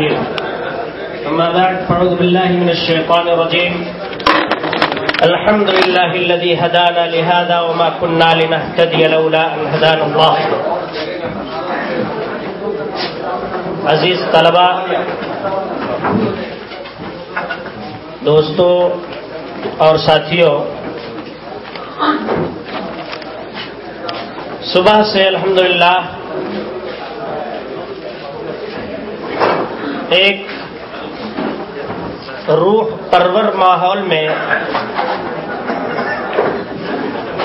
الرجيم. أما بعد، فأعوذ بالله من الشيطان الرجيم. الحمد لله الذي هدانا لهذا وما كنا لنهتدي لولا أن هدانا الله. عزیز طلبا دوستوں اور ساتھیوں صبح سے الحمدللہ ایک روح پرور ماحول میں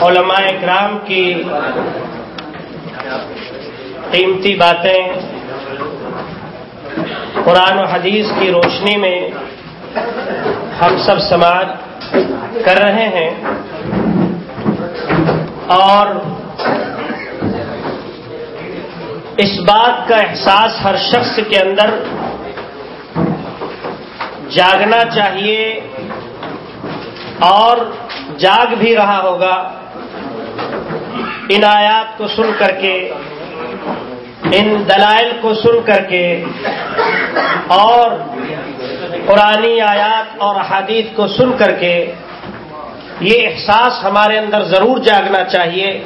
علماء اکرام کی قیمتی باتیں، قرآن و حدیث کی روشنی میں ہم سب سماج کر رہے ہیں اور اس بات کا احساس ہر شخص کے اندر جاگنا چاہیے اور جاگ بھی رہا ہوگا۔ ان آیات کو سن کر کے، ان دلائل کو سن کر کے اور قرآنی آیات اور احادیث کو سن کر کے یہ احساس ہمارے اندر ضرور جاگنا چاہیے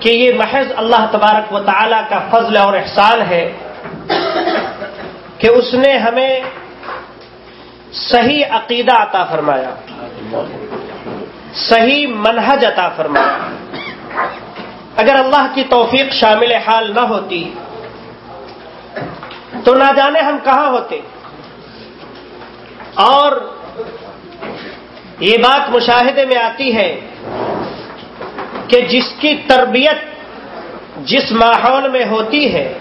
کہ یہ محض اللہ تبارک و تعالی کا فضل اور احسان ہے کہ اس نے ہمیں صحیح عقیدہ عطا فرمایا۔ صحیح منہج عطا فرمایا۔ اگر اللہ کی توفیق شامل حال نہ ہوتی، تو نہ جانے ہم کہاں ہوتے۔ اور یہ بات مشاہدے میں آتی ہے کہ جس کی تربیت جس ماحول میں ہوتی ہے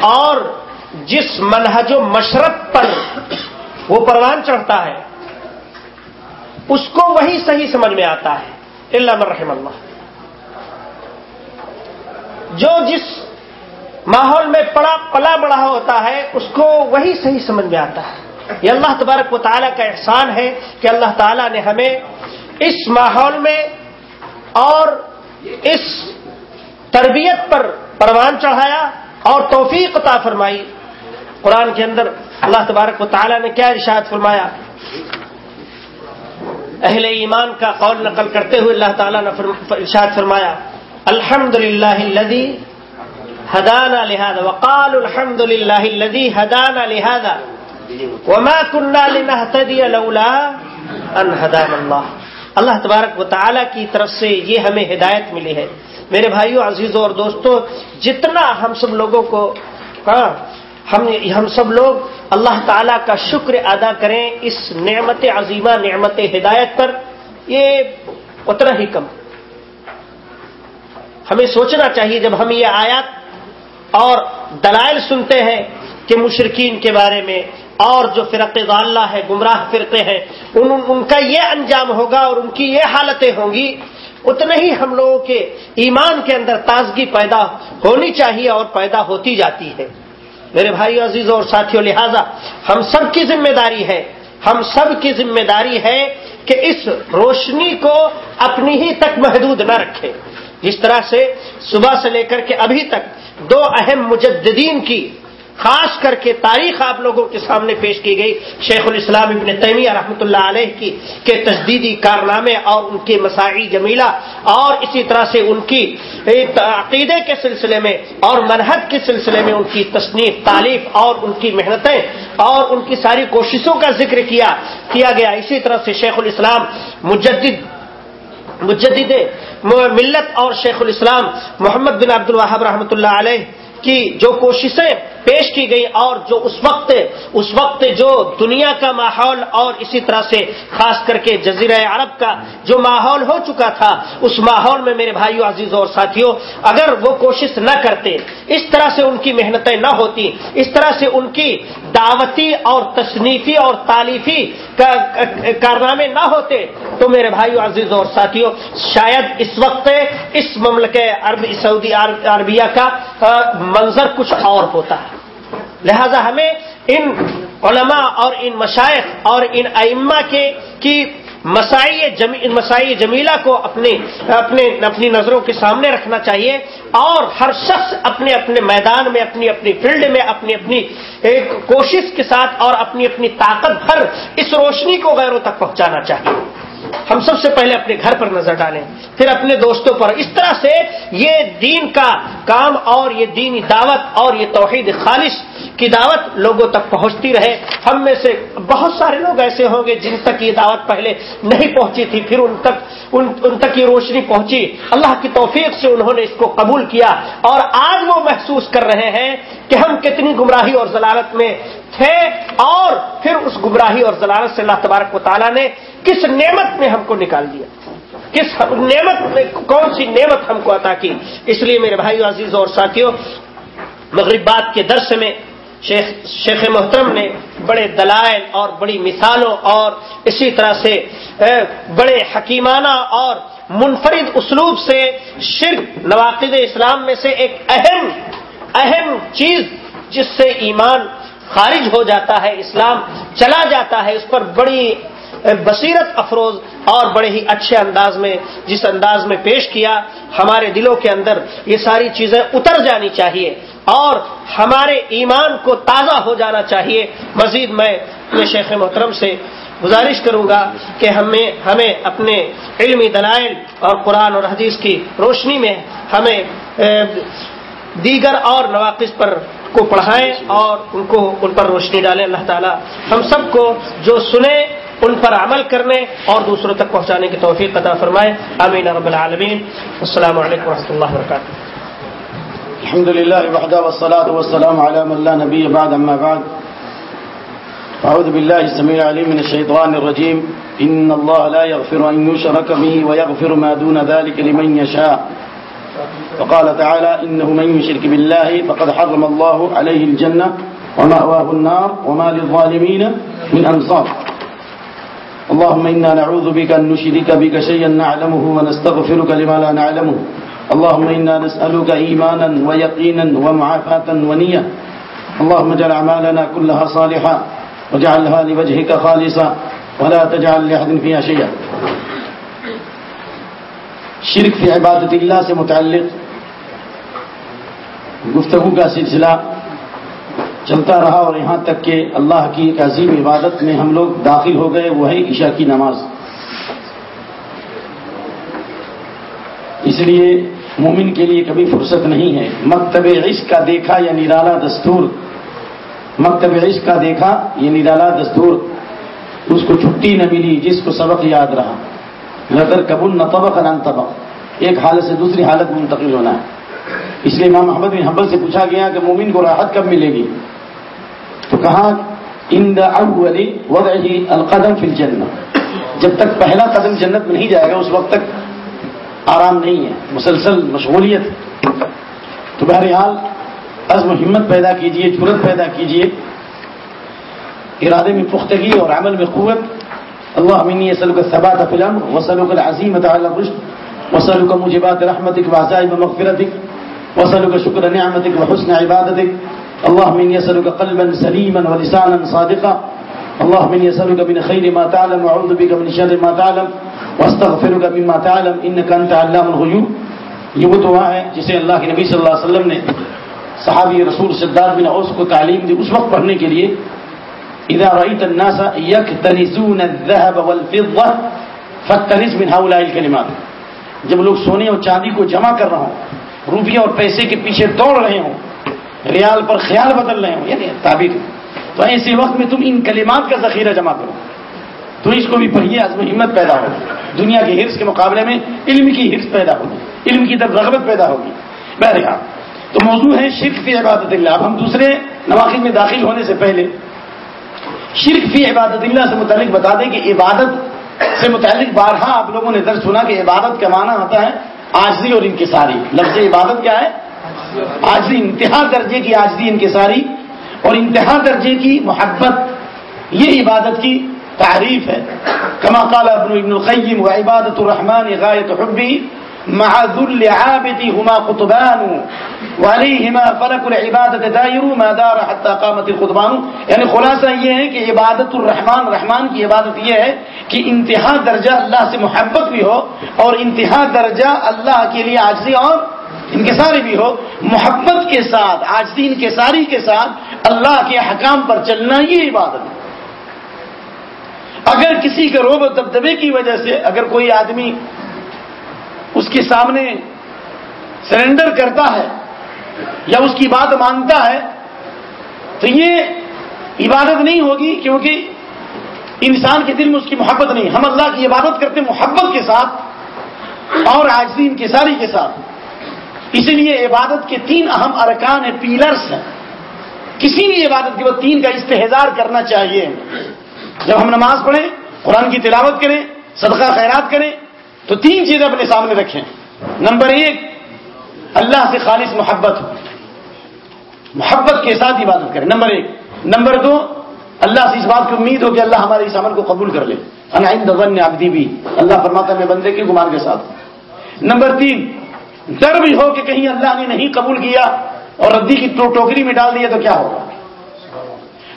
اور جس منہج و مشرت پر وہ پروان چڑھتا ہے، اس کو وہی صحیح سمجھ میں آتا ہے۔ اللہ رحم اللہ۔ جو جس ماحول میں پڑا، پلا بڑا ہوتا ہے، اس کو وہی صحیح سمجھ میں آتا ہے۔ یہ اللہ تبارک و تعالیٰ کا احسان ہے کہ اللہ تعالیٰ نے ہمیں اس ماحول میں اور اس تربیت پر پروان چڑھایا اور توفیق عطا فرمائی۔ قرآن کے اندر اللہ تبارک و تعالیٰ نے کیا ارشاد فرمایا؟ اہل ایمان کا قول نقل کرتے ہوئے اللہ تعالیٰ نے ارشاد فرمایا الحمد للہ ہدانا لہذا وقال الحمد للہ الذي هدانا وما كنا لنهتدي لولا ان هدانا الله اللہ تبارک و تعالی کی طرف سے یہ ہمیں ہدایت ملی ہے۔ میرے بھائیوں عزیزوں اور دوستوں، جتنا ہم سب لوگوں کو ہاں ہم ہم سب لوگ اللہ تعالی کا شکر ادا کریں اس نعمت عظیمہ نعمت ہدایت پر۔ یہ اتنا ہی کم۔ ہمیں سوچنا چاہیے جب ہم یہ آیات اور دلائل سنتے ہیں کہ مشرقین کے بارے میں اور جو فرق ضالہ ہے، گمراہ فرقے ہیں، ان ان کا یہ انجام ہوگا اور ان کی یہ حالتیں ہوں گی۔ اتنے ہی ہم لوگوں کے ایمان کے اندر تازگی پیدا ہونی چاہیے اور پیدا ہوتی جاتی ہے۔ میرے بھائی عزیز اور ساتھیوں لہذا ہم سب کی ذمہ داری ہے، ہم سب کی ذمہ داری ہے کہ اس روشنی کو اپنی ہی تک محدود نہ رکھیں جس طرح سے صبح سے لے کر کے ابھی تک دو اہم مجددین کی خاص کر کے تاریخ آپ لوگوں کے سامنے پیش کی گئی شیخ الاسلام ابن تیمیہ رحمۃ اللہ علیہ کی کے تجدیدی کارنامے اور ان کے مساعی جمیلہ اور اسی طرح سے ان کی عقیدے کے سلسلے میں اور منحط کے سلسلے میں ان کی تصنیف، تعلیف اور ان کی محنتیں اور ان کی ساری کوششوں کا ذکر کیا کیا گیا۔ اسی طرح سے شیخ الاسلام مجدد مجدد ملت اور شیخ الاسلام محمد بن عبد الوہاب رحمۃ اللہ علیہ کی جو کوششیں پیش کی گئی اور جو اس وقت اس وقت جو دنیا کا ماحول اور اسی طرح سے خاص کر کے جزیرہ عرب کا جو ماحول ہو چکا تھا، اس ماحول میں میرے بھائیوں عزیزوں اور ساتھیوں اگر وہ کوشش نہ کرتے، اس طرح سے ان کی محنتیں نہ ہوتی، اس طرح سے ان کی دعوتی اور تصنیفی اور تعلیفی کارنامے نہ ہوتے، تو میرے بھائیوں عزیزوں اور ساتھیوں شاید اس وقت اس مملک عرب، سعودی عربیہ کا منظر کچھ اور ہوتا۔ ہے لہذا ہمیں ان علماء اور ان مشائق اور ان ائمہ کے کی مسائی مسائی جمیلہ کو اپنے اپنے، اپنی نظروں کے سامنے رکھنا چاہیے اور ہر شخص اپنے اپنے میدان میں، اپنی اپنی فیلڈ میں اپنی اپنی ایک کوشش کے ساتھ اور اپنی اپنی طاقت بھر اس روشنی کو غیروں تک پہنچانا چاہیے۔ ہم سب سے پہلے اپنے گھر پر نظر ڈالیں، پھر اپنے دوستوں پر۔ اس طرح سے یہ دین کا کام اور یہ دینی دعوت اور یہ توحید خالص کی دعوت لوگوں تک پہنچتی رہے۔ ہم میں سے بہت سارے لوگ ایسے ہوں گے جن تک یہ دعوت پہلے نہیں پہنچی تھی پھر ان تک ان, ان تک یہ روشنی پہنچی۔ اللہ کی توفیق سے انہوں نے اس کو قبول کیا۔ اور آج وہ محسوس کر رہے ہیں کہ ہم کتنی گمراہی اور ضلالت میں تھے۔ اور پھر اس گمراہی اور ضلالت سے اللہ تبارک و تعالیٰ نے کس نعمت میں ہم کو نکال دیا؟ کس نعمت میں کون سی نعمت ہم کو عطا کی؟ اس لیے میرے بھائی عزیز اور ساتھیوں مغربات کے درس میں شیخ شیخ محترم نے بڑے دلائل اور بڑی مثالوں اور اسی طرح سے بڑے حکیمانہ اور منفرد اسلوب سے شرک نواقد اسلام میں سے ایک اہم اہم چیز جس سے ایمان خارج ہو جاتا ہے، اسلام چلا جاتا ہے، اس پر بڑی بصیرت افروز اور بڑے ہی اچھے انداز میں، جس انداز میں پیش کیا، ہمارے دلوں کے اندر یہ ساری چیزیں اتر جانی چاہیے۔ اور ہمارے ایمان کو تازہ ہو جانا چاہیے۔ مزید میں اپنے شیخ محترم سے گزارش کروں گا کہ ہمیں ہمیں اپنے علمی دلائل اور قرآن اور حدیث کی روشنی میں ہمیں دیگر اور نواقص پر کو پڑھائیں اور ان کو ان پر روشنی ڈالیں۔ اللہ تعالیٰ ہم سب کو جو سنیں، ان پر عمل کرنے اور دوسروں تک پہنچانے کی توفیق عطا فرمائے۔ امین رب العالمین۔ السلام علیکم و رحمۃ اللہ وبرکاتہ۔ الحمد لله وحده والصلاة والسلام على من لا نبي بعد أما بعد. أعوذ بالله السميع العليم من الشيطان الرجيم. إن الله لا يغفر أن يشرك به ويغفر ما دون ذلك لمن يشاء. فقال تعالى إنه من يشرك بالله فقد حرم الله عليه الجنة ومأواه النار وما للظالمين من أنصار. اللهم إنا نعوذ بك أن نشرك بك شيئا نعلمه ونستغفرك لما لا نعلمه. اللهم إنا نسألك إيمانا ويقينا ومعافاة ونية. اللهم اجعل أعمالنا كلها صالحة. وجعلها لوجهك خالصا ولا تجعل لأحد فيها شيئا. شرک فی عبادت اللہ سے متعلق گفتگو کا سلسلہ چلتا رہا اور یہاں تک کہ اللہ کی ایک عظیم عبادت میں ہم لوگ داخل ہو گئے وہ ہے عشاء کی نماز۔ اس لیے مومن کے لیے کبھی فرصت نہیں ہے۔ مکتب عشق کا دیکھا یا نرالا دستور؟ مکتب عشق کا دیکھا یہ نرالا دستور؟ اس کو چھٹی نہ ملی جس کو سبق یاد رہا۔ نظر قبول نہ طبق نہ طبق۔ ایک حالت سے دوسری حالت منتقل ہونا ہے۔ اس لیے امام محمد بن حبل سے پوچھا گیا کہ مومن کو راحت کب ملے گی؟ تو کہا ان دا اول وضعه القدم فی الجنہ۔ جب تک پہلا قدم جنت میں نہیں جائے گا، اس وقت تک آرام نہیں ہے۔ مسلسل مشغولیت۔ تو بہرحال، عزم و ہمت پیدا کیجیے جرت پیدا کیجیے ارادے میں پختگی اور عمل میں قوت۔ اللہ امینی اسلو کا ثبات فلم وسلو کا عظیم رشت وسلو کا مجھبات رحمتک وزائب مغفرتک۔ وسلو کا شکر نعمتک و حسن عبادتک۔ اللہ امینی اسلو کا قلبا سلیما ولسانا صادقا۔ اللہ امینی اسلو کا من خیر ما تعلم وعوذ بك من شر ما تعلم۔ واستغفرك مما تعلم انك انت علام الغیوب یہ وہ دعا ہے جسے اللہ کے نبی صلی اللہ علیہ وسلم نے صحابی رسول صدار بن اوس کو تعلیم دی اس وقت پڑھنے کے لیے. اذا رأيت الناس يكتنزون الذهب والفضة فاكتنز من هؤلاء الكلمات. جب لوگ سونے اور چاندی کو جمع کر رہا ہوں، روپیہ اور پیسے کے پیچھے دوڑ رہے ہوں، ریال پر خیال بدل رہے ہوں یعنی تعبیر تو ایسے وقت میں تم ان کلمات کا ذخیرہ جمع کرو۔ تو اس کو بھی پڑھیے عزم ہمت پیدا ہو دنیا کے حرص کے مقابلے میں علم کی حرص پیدا ہوگی، علم کی طرف رغبت پیدا ہوگی۔ بہرحال، تو موضوع ہے شرک فی عبادت اللہ۔ اب ہم دوسرے نواقع میں داخل ہونے سے پہلے شرک فی عبادت اللہ سے متعلق بتا دیں کہ عبادت سے متعلق بارہا آپ لوگوں نے درد سنا کہ عبادت کا معنی ہوتا ہے آجزی اور انکساری۔ لفظ عبادت کیا ہے؟ آجزی، انتہا درجے کی آجزی، انکساری اور انتہا درجے کی محبت۔ یہ عبادت کی تعریف ہے۔ کما قال ابن ابن القیم، و عبادت الرحمان غایت حبی، مع عابدی ہما قطبان وعلیہما فلک العبادت دائر، ما دار حتی قامت القطبان. یعنی خلاصہ یہ ہے کہ عبادت الرحمن رحمان کی عبادت یہ ہے کہ انتہا درجہ اللہ سے محبت بھی ہو اور انتہا درجہ اللہ کے لیے عاجزی اور انکساری بھی ہو۔ محبت کے ساتھ آجزی انکساری کے ساتھ اللہ کے حکام پر چلنا یہ عبادت ہے۔ اگر کسی کے روب و دبدبے کی وجہ سے اگر کوئی آدمی اس کے سامنے سرنڈر کرتا ہے یا اس کی بات مانتا ہے، تو یہ عبادت نہیں ہوگی کیونکہ انسان کے دل میں اس کی محبت نہیں۔ ہم اللہ کی عبادت کرتے محبت کے ساتھ اور آجزی انکساری کے ساتھ۔ اسی لیے عبادت کے تین اہم ارکان ہیں پیلرس ہیں۔ کسی بھی عبادت کے وہ تین کا استحظار کرنا چاہیے۔ جب ہم نماز پڑھیں، قرآن کی تلاوت کریں، صدقہ خیرات کریں، تو تین چیزیں اپنے سامنے رکھیں۔ نمبر ایک، اللہ سے خالص محبت ہو۔ محبت کے ساتھ عبادت کریں، نمبر ایک۔ نمبر دو، اللہ سے اس بات کی امید ہو کہ اللہ ہمارے اس عمل کو قبول کر لے۔ دن آبدی بھی اللہ فرماتا میں بندے کے گمان کے ساتھ۔ نمبر تین، ڈر بھی ہو کہ کہیں اللہ نے نہیں قبول کیا اور ردی کی ٹوکری میں ڈال دیا تو کیا ہوگا؟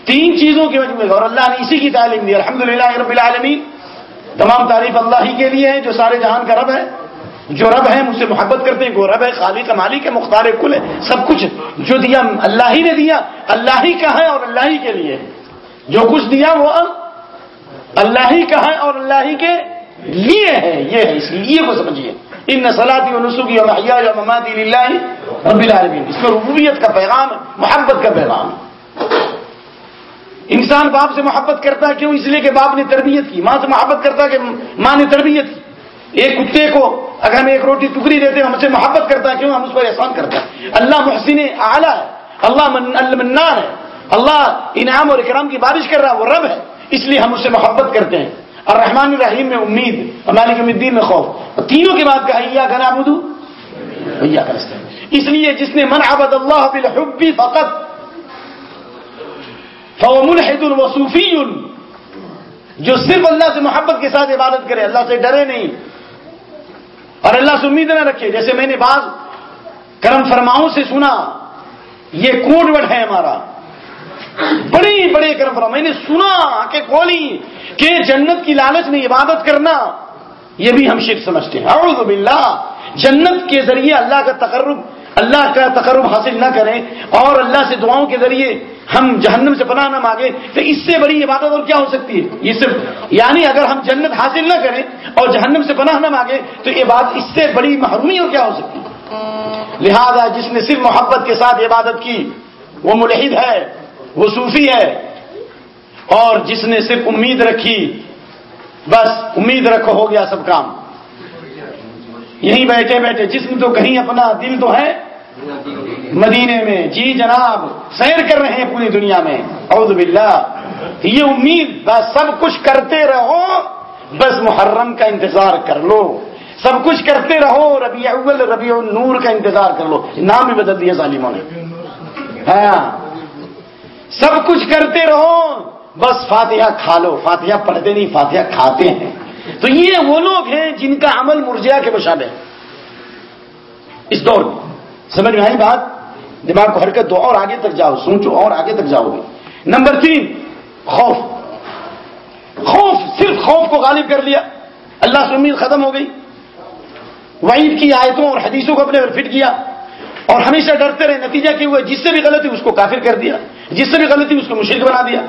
تین چیزوں کی وجہ اور اللہ نے اسی کی تعلیم دی۔ الحمد للہ رب العالمین، تمام تعریف اللہ ہی کے لیے ہے جو سارے جہان کا رب ہے، جو رب ہے مجھ سے محبت کرتے ہیں، وہ رب ہے خالی کا مالک ہے، مختار کل ہے، سب کچھ جو دیا اللہ ہی نے دیا، اللہ ہی کا ہے اور اللہ ہی کے لیے جو کچھ دیا وہ اللہ ہی کا ہے اور اللہ ہی کے لیے ہے۔ یہ ہے، اس لیے کو سمجھیے۔ ان نسلاتی و نسخی اور ممادی اللہ رب العالمین۔ اس میں ربوبیت کا پیغام محبت کا پیغام انسان باپ سے محبت کرتا ہے کیوں؟ اس لیے کہ باپ نے تربیت کی، ماں سے محبت کرتا ہے کہ ماں نے تربیت کی۔ ایک کتے کو اگر ہم ایک روٹی ٹکڑی دیتے ہیں، ہم سے محبت کرتا ہے، کیوں؟ ہم اس پر احسان کرتا ہے۔ اللہ محسن اعلیٰ ہے۔ اللہ منان ہے۔ اللہ انعام اور اکرام کی بارش کر رہا ہے، وہ رب ہے۔ اس لیے ہم اس سے محبت کرتے ہیں۔ اور رحمان الرحیم میں امید، مالک الدین میں خوف۔ تینوں کے بعد کہا گنا بدو بھیا کرتے اس لیے جس نے من عبد اللہ بالحب فقط فوملحد الوصوفی جو صرف اللہ سے محبت کے ساتھ عبادت کرے، اللہ سے ڈرے نہیں۔ اور اللہ سے امید نہ رکھے، جیسے میں نے بعض کرم فرماؤں سے سنا، یہ کوڈ ورڈ ہے ہمارا۔ بڑے بڑے کرم فرما، میں نے سنا کہ کھولی کہ جنت کی لالچ میں عبادت کرنا، یہ بھی ہم شرک سمجھتے ہیں۔ اعوذ باللہ، جنت کے ذریعے اللہ کا تقرب اللہ کا تقرب حاصل نہ کریں اور اللہ سے دعاؤں کے ذریعے ہم جہنم سے پناہ نہ مانگے تو اس سے بڑی عبادت اور کیا ہو سکتی ہے؟ یہ صرف یعنی اگر ہم جنت حاصل نہ کریں اور جہنم سے پناہ نہ مانگے تو یہ بات اس سے بڑی محرومی اور کیا ہو سکتی ہے؟ لہذا جس نے صرف محبت کے ساتھ عبادت کی، وہ ملحد ہے، وہ صوفی ہے، اور جس نے صرف امید رکھی، بس امید رکھو، ہو گیا سب کام۔ یہیں بیٹھے بیٹھے جسم تو کہیں اپنا، دل تو ہے مدینے میں جی جناب، سیر کر رہے ہیں پوری دنیا میں۔ اعوذ باللہ۔ یہ امید، بس سب کچھ کرتے رہو، بس محرم کا انتظار کر لو۔ سب کچھ کرتے رہو، ربیع اول، ربیع نور کا انتظار کر لو۔ نام بھی بدل دیا ظالموں نے۔ ہاں۔ سب کچھ کرتے رہو، بس فاتحہ کھا لو۔ فاتحہ پڑھتے نہیں، فاتحہ کھاتے ہیں۔ تو یہ وہ لوگ ہیں جن کا عمل مرجیا کے مشابہ اس دور میں۔ سمجھ میں آئی بات؟ دماغ کو حرکت دو، اور آگے تک جاؤ، سوچو، اور آگے تک جاؤ گے۔ نمبر تین، خوف۔ خوف، صرف خوف کو غالب کر لیا۔ اللہ سے امید ختم ہو گئی۔ وعید کی آیتوں اور حدیثوں کو اپنے فٹ کیا۔ اور ہمیشہ ڈرتے رہے، نتیجہ کیا ہوا؟ جس سے بھی غلطی اس کو کافر کر دیا۔ جس سے بھی غلطی اس کو مشرق بنا دیا۔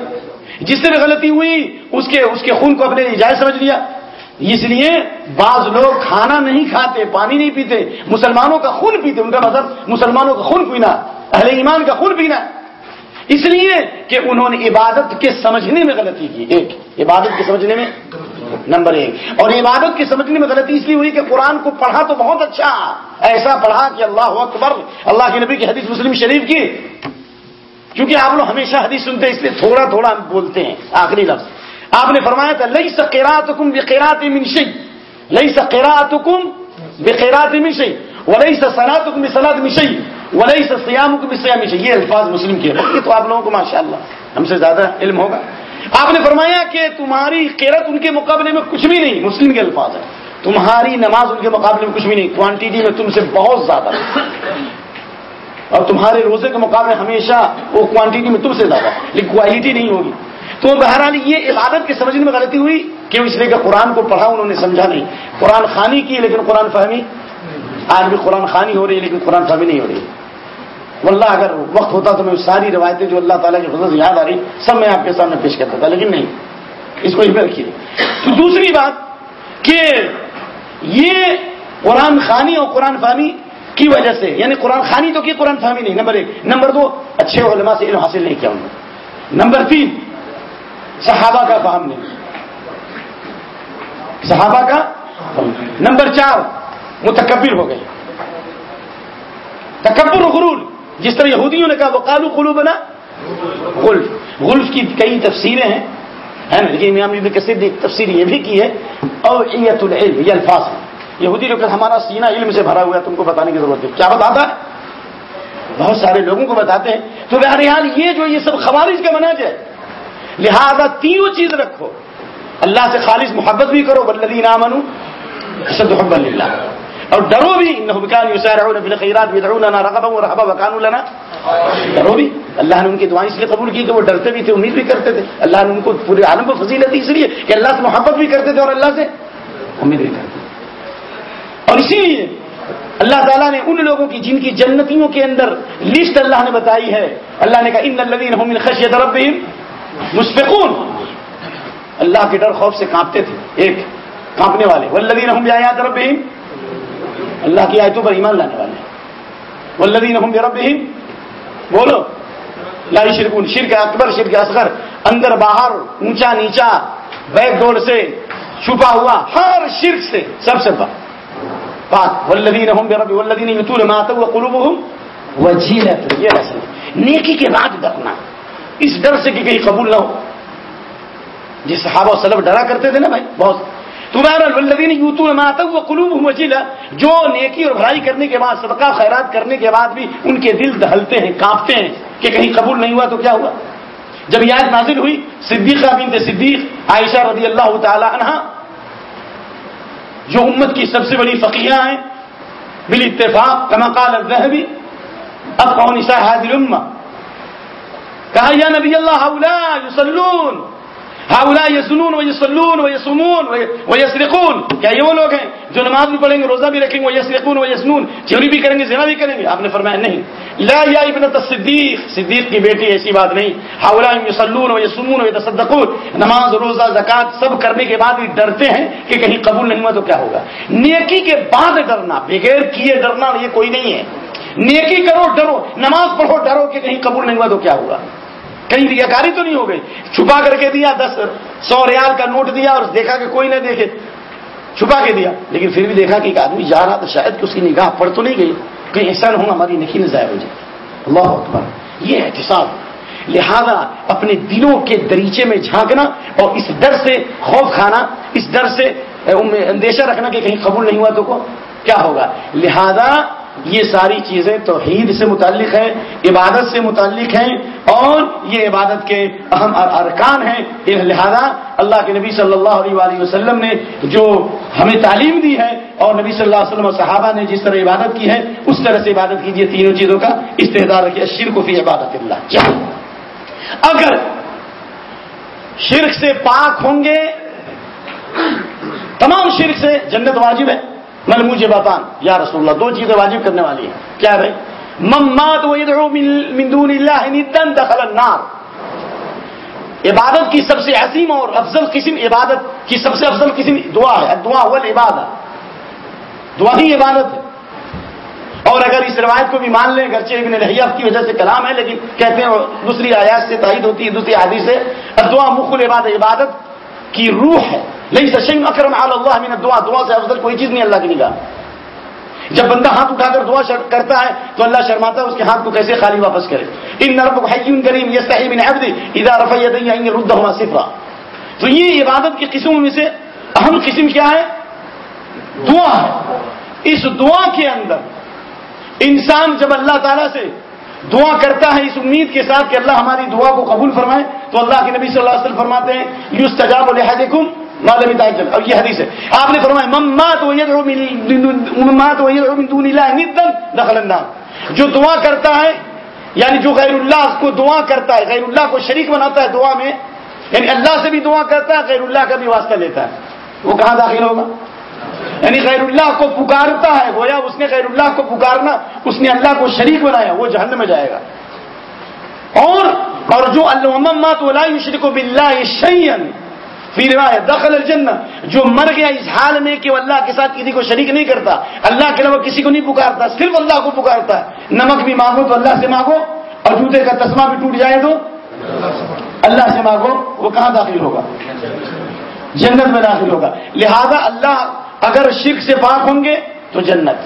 جس سے بھی غلطی ہوئی، اس کے اس کے خون کو اپنے جائز سمجھ لیا۔ اس لیے بعض لوگ کھانا نہیں کھاتے، پانی نہیں پیتے، مسلمانوں کا خون پیتے، ان کا مطلب مسلمانوں کا خون پینا، اہل ایمان کا خون پینا۔ اس لیے کہ انہوں نے عبادت کے سمجھنے میں غلطی کی۔ ایک، عبادت کے سمجھنے میں نمبر ایک۔ اور عبادت کے سمجھنے میں غلطی اس لیے ہوئی کہ قرآن کو پڑھا تو بہت اچھا۔ ایسا پڑھا کہ اللہ اکبر، اللہ کے نبی کی حدیث مسلم شریف کی۔ کیونکہ آپ لوگ ہمیشہ حدیث سنتے ہیں، اس لیے تھوڑا تھوڑا بولتے ہیں۔ آخری لفظ۔ آپ نے فرمایا تھا لئی سکیرات حکم بقیرات منشی لئی سکیرات حکم بقیرات منشی ولی سنات حکم صنعت مشی ولی سیام حکم سیام مشی یہ الفاظ مسلم کے یہ تو آپ لوگوں کو ماشاء اللہ ہم سے زیادہ علم ہوگا. آپ نے فرمایا کہ تمہاری قیرت ان کے مقابلے میں کچھ بھی نہیں. مسلم کے الفاظ ہے تمہاری نماز ان کے مقابلے میں کچھ بھی نہیں. کوانٹٹی میں تم سے بہت زیادہ اور تمہارے روزے کے مقابلے ہمیشہ وہ کوانٹٹی میں تم سے زیادہ لیکن کوالٹی نہیں ہوگی. تو بہرحال یہ عبادت کے سمجھنے میں غلطی ہوئی کہ اس لیے کہ قرآن کو پڑھا انہوں نے سمجھا نہیں۔ قرآن خانی کی لیکن قرآن فہمی۔ آج بھی قرآن خانی ہو رہی ہے لیکن قرآن فہمی نہیں ہو رہی۔ واللہ اگر وقت ہوتا تو میں ساری روایتیں جو اللہ تعالیٰ کی فضل یاد آ رہی سب میں آپ کے سامنے پیش کرتا تھا، لیکن نہیں۔ اس کو اس میں رکھیے تو دوسری بات کہ یہ قرآن خانی اور قرآن فہمی کی وجہ سے یعنی قرآن خانی تو کی قرآن فہمی نہیں، نمبر ایک۔ نمبر دو، اچھے علماء سے علم حاصل نہیں کیا انہوں نے۔ نمبر تین صحابہ کا فہم نہیں۔ صحابہ کا نمبر چار، متکبر ہو گئے۔ تکبر و غرور، جس طرح یہودیوں نے کہا، وہ کالو قلو بنا غلف۔ غلف کی کئی تفسیریں ہیں۔ ہے نا؟ لیکن امام ابن کثیر نے تفسیر یہ بھی کی ہے اور العلم، یہ الفاظ ہیں۔ یہودی لوگ ہمارا سینہ علم سے بھرا ہوا ہے، تم کو بتانے کی ضرورت ہے۔ کیا بتاتا ہے؟ بہت سارے لوگوں کو بتاتے ہیں۔ تو بہرحال یہ جو یہ سب خوارج کا مناج ہے لہذا تینوں چیز رکھو۔ اللہ سے خالص محبت بھی کرو بلدی نامن صد اللہ اور ڈرو بھی ڈرو بھی۔ اللہ نے ان کی دعائیں اس لیے قبول کی کہ وہ ڈرتے بھی تھے، امید بھی کرتے تھے۔ اللہ نے ان کو پورے عالم کو فضیلت اس لیے کہ اللہ سے محبت بھی کرتے تھے اور اللہ سے امید بھی کرتے تھے۔ اور اسی لیے اللہ تعالیٰ نے ان لوگوں کی، جن کی جنتیوں کے اندر لسٹ اللہ نے بتائی ہے۔ اللہ نے کہا، ان الدین خشیت ربهم مشفقون. اللہ کے ڈر خوف سے کانپتے تھے، ایک کانپنے والے. ولدین ہم آیات ربہم اللہ کی آیتوں پر ایمان لانے والے ولدین ہم ربہم بولو. لا شرکون شرک اکبر، شرک اصغر. اندر باہر، اونچا نیچا، بیک ڈور سے چھپا ہوا ہر شرک سے سب سے پاک ولدین ہم رب ولدین یتون ما تو قلوبهم وجیلت یہ اصل نیکی کے بعد ڈرنا. اس ڈر سے کہ کہیں قبول نہ ہو۔ جس صحابہ و سلب ڈرا کرتے تھے نا بھائی، بہت۔ تمہارا ولدین یوتو ماتا وہ قلوب وجیلا جو نیکی اور بھرائی کرنے کے بعد، صدقہ خیرات کرنے کے بعد بھی ان کے دل دہلتے ہیں، کانپتے ہیں کہ کہیں قبول نہیں ہوا تو کیا ہوا؟ جب یہ آیت نازل ہوئی، صدیقہ بنت صدیق، عائشہ رضی اللہ تعالی عنہ جو امت کی سب سے بڑی فقیہ ہیں بال اتفاق کما قال الذهبي اب کون عیسا حاضر الامه کہا، یا نبی اللہ هؤلاء يصلون هؤلاء يسنون ويصلون ويصومون ويسرقون کیا یہ وہ لوگ ہیں جو نماز بھی پڑھیں گے، روزہ بھی رکھیں گے؟ ويسرقون ويسنون چوری بھی کریں گے، زنا بھی کریں گے؟ آپ نے فرمایا، نہیں. لا یا ابن الصدیق. صدیق کی بیٹی ایسی بات نہیں. هؤلاء يصلون ويصومون ويتصدقون نماز، روزہ زکات سب کرنے کے بعد بھی ڈرتے ہیں کہ کہیں قبول نہیں ہوا تو کیا ہوگا؟ نیکی کے بعد ڈرنا، بغیر کیے ڈرنا یہ کوئی نہیں ہے. نیکی کرو، ڈرو. نماز پڑھو، ڈرو کہ کہیں قبول نہیں ہوا تو کیا ہوگا؟ کہیں ریاکاری تو نہیں ہو گئی۔ چھپا کر کے دیا، دس، سو ریال کا نوٹ دیا اور دیکھا کہ کوئی نہ دیکھے۔ چھپا کے دیا۔ لیکن پھر بھی دیکھا کہ ایک آدمی جا رہا تو شاید اس کی نگاہ پڑ تو نہیں گئی۔ کہیں ایسا نہ ہو، ہماری نکی نہ ضائع ہو جائے۔ اللہ اکبر۔ یہ احتساب۔ لہذا اپنے دلوں کے دریچے میں جھانکنا اور اس ڈر سے خوف کھانا، اس ڈر سے اندیشہ رکھنا کہ کہیں قبول نہیں ہوا تو کو کیا ہوگا؟ لہذا یہ ساری چیزیں توحید سے متعلق ہیں، عبادت سے متعلق ہیں، اور یہ عبادت کے اہم ارکان ہیں۔ لہذا اللہ کے نبی صلی اللہ علیہ وآلہ وسلم نے جو ہمیں تعلیم دی ہے، اور نبی صلی اللہ علیہ وسلم صحابہ نے جس طرح عبادت کی ہے، اس طرح سے عبادت کیجیے تینوں چیزوں کا استحدار رکھیے۔ شرک فی عبادت اللہ۔ کیا اگر شرک سے پاک ہوں گے، تمام شرک سے جنت واجب ہے۔ من مجھے بتان یا رسول اللہ، دو چیزیں واجب کرنے والی ہیں۔ کیا بھائی؟ ممات من دون اللہ ندن دخل النار۔ عبادت کی سب سے عظیم اور افضل قسم عبادت، کی سب سے افضل قسم دعا ہے۔ دعا اول عبادت دعا ہی عبادت ہے۔ اور اگر اس روایت کو بھی مان لیں گرچہ ابن لحیف کی وجہ سے کلام ہے، لیکن کہتے ہیں دوسری آیات سے تائید ہوتی ہے، دوسری حادث سے دعا مخل عبادت عبادت کی روح ہے نہیں سشنگ اکرم اللہ من دعا دعا سے افضل کوئی چیز نہیں اللہ کی نگاہ. جب بندہ ہاتھ اٹھا کر دعا کرتا ہے تو اللہ شرماتا ہے اس کے ہاتھ کو کیسے خالی واپس کرے؟ ان نرب حیون کریم یہ صحیح بن عبد اذا رفع یدیہ ردہما صفرا. تو یہ عبادت کی قسموں میں سے اہم قسم کیا ہے؟ دعا ہے. اس دعا کے اندر انسان جب اللہ تعالیٰ سے دعا کرتا ہے اس امید کے ساتھ کہ اللہ ہماری دعا کو قبول فرمائے۔ تو اللہ کے نبی صلی اللہ علیہ وسلم فرماتے ہیں یوس تجاب الحدکم مالمی اب یہ حدیث ہے۔ آپ نے فرمایا ممات من ممات دون اللہ دخل النار. جو دعا کرتا ہے یعنی جو غیر اللہ کو دعا کرتا ہے، غیر اللہ کو شریک بناتا ہے دعا میں یعنی اللہ سے بھی دعا کرتا ہے، غیر اللہ کا بھی واسطہ لیتا ہے۔ وہ کہاں داخل ہوگا؟ یعنی غیر اللہ کو پکارتا ہے، گویا اس نے غیر اللہ کو پکارنا، اس نے اللہ کو شریک بنایا، وہ جہنم میں جائے گا۔ اور اور جو اللہ شریک و بلّہ شعین پھر دخل الجنہ۔ جو مر گیا اس حال میں کہ وہ اللہ کے ساتھ کسی کو شریک نہیں کرتا، اللہ کے علاوہ کسی کو نہیں پکارتا، صرف اللہ کو پکارتا ہے۔ نمک بھی مانگو تو اللہ سے مانگو، اور جوتے کا تسمہ بھی ٹوٹ جائے تو اللہ سے مانگو، وہ کہاں داخل ہوگا؟ جنت میں داخل ہوگا۔ لہذا اللہ اگر شرک سے پاک ہوں گے تو جنت.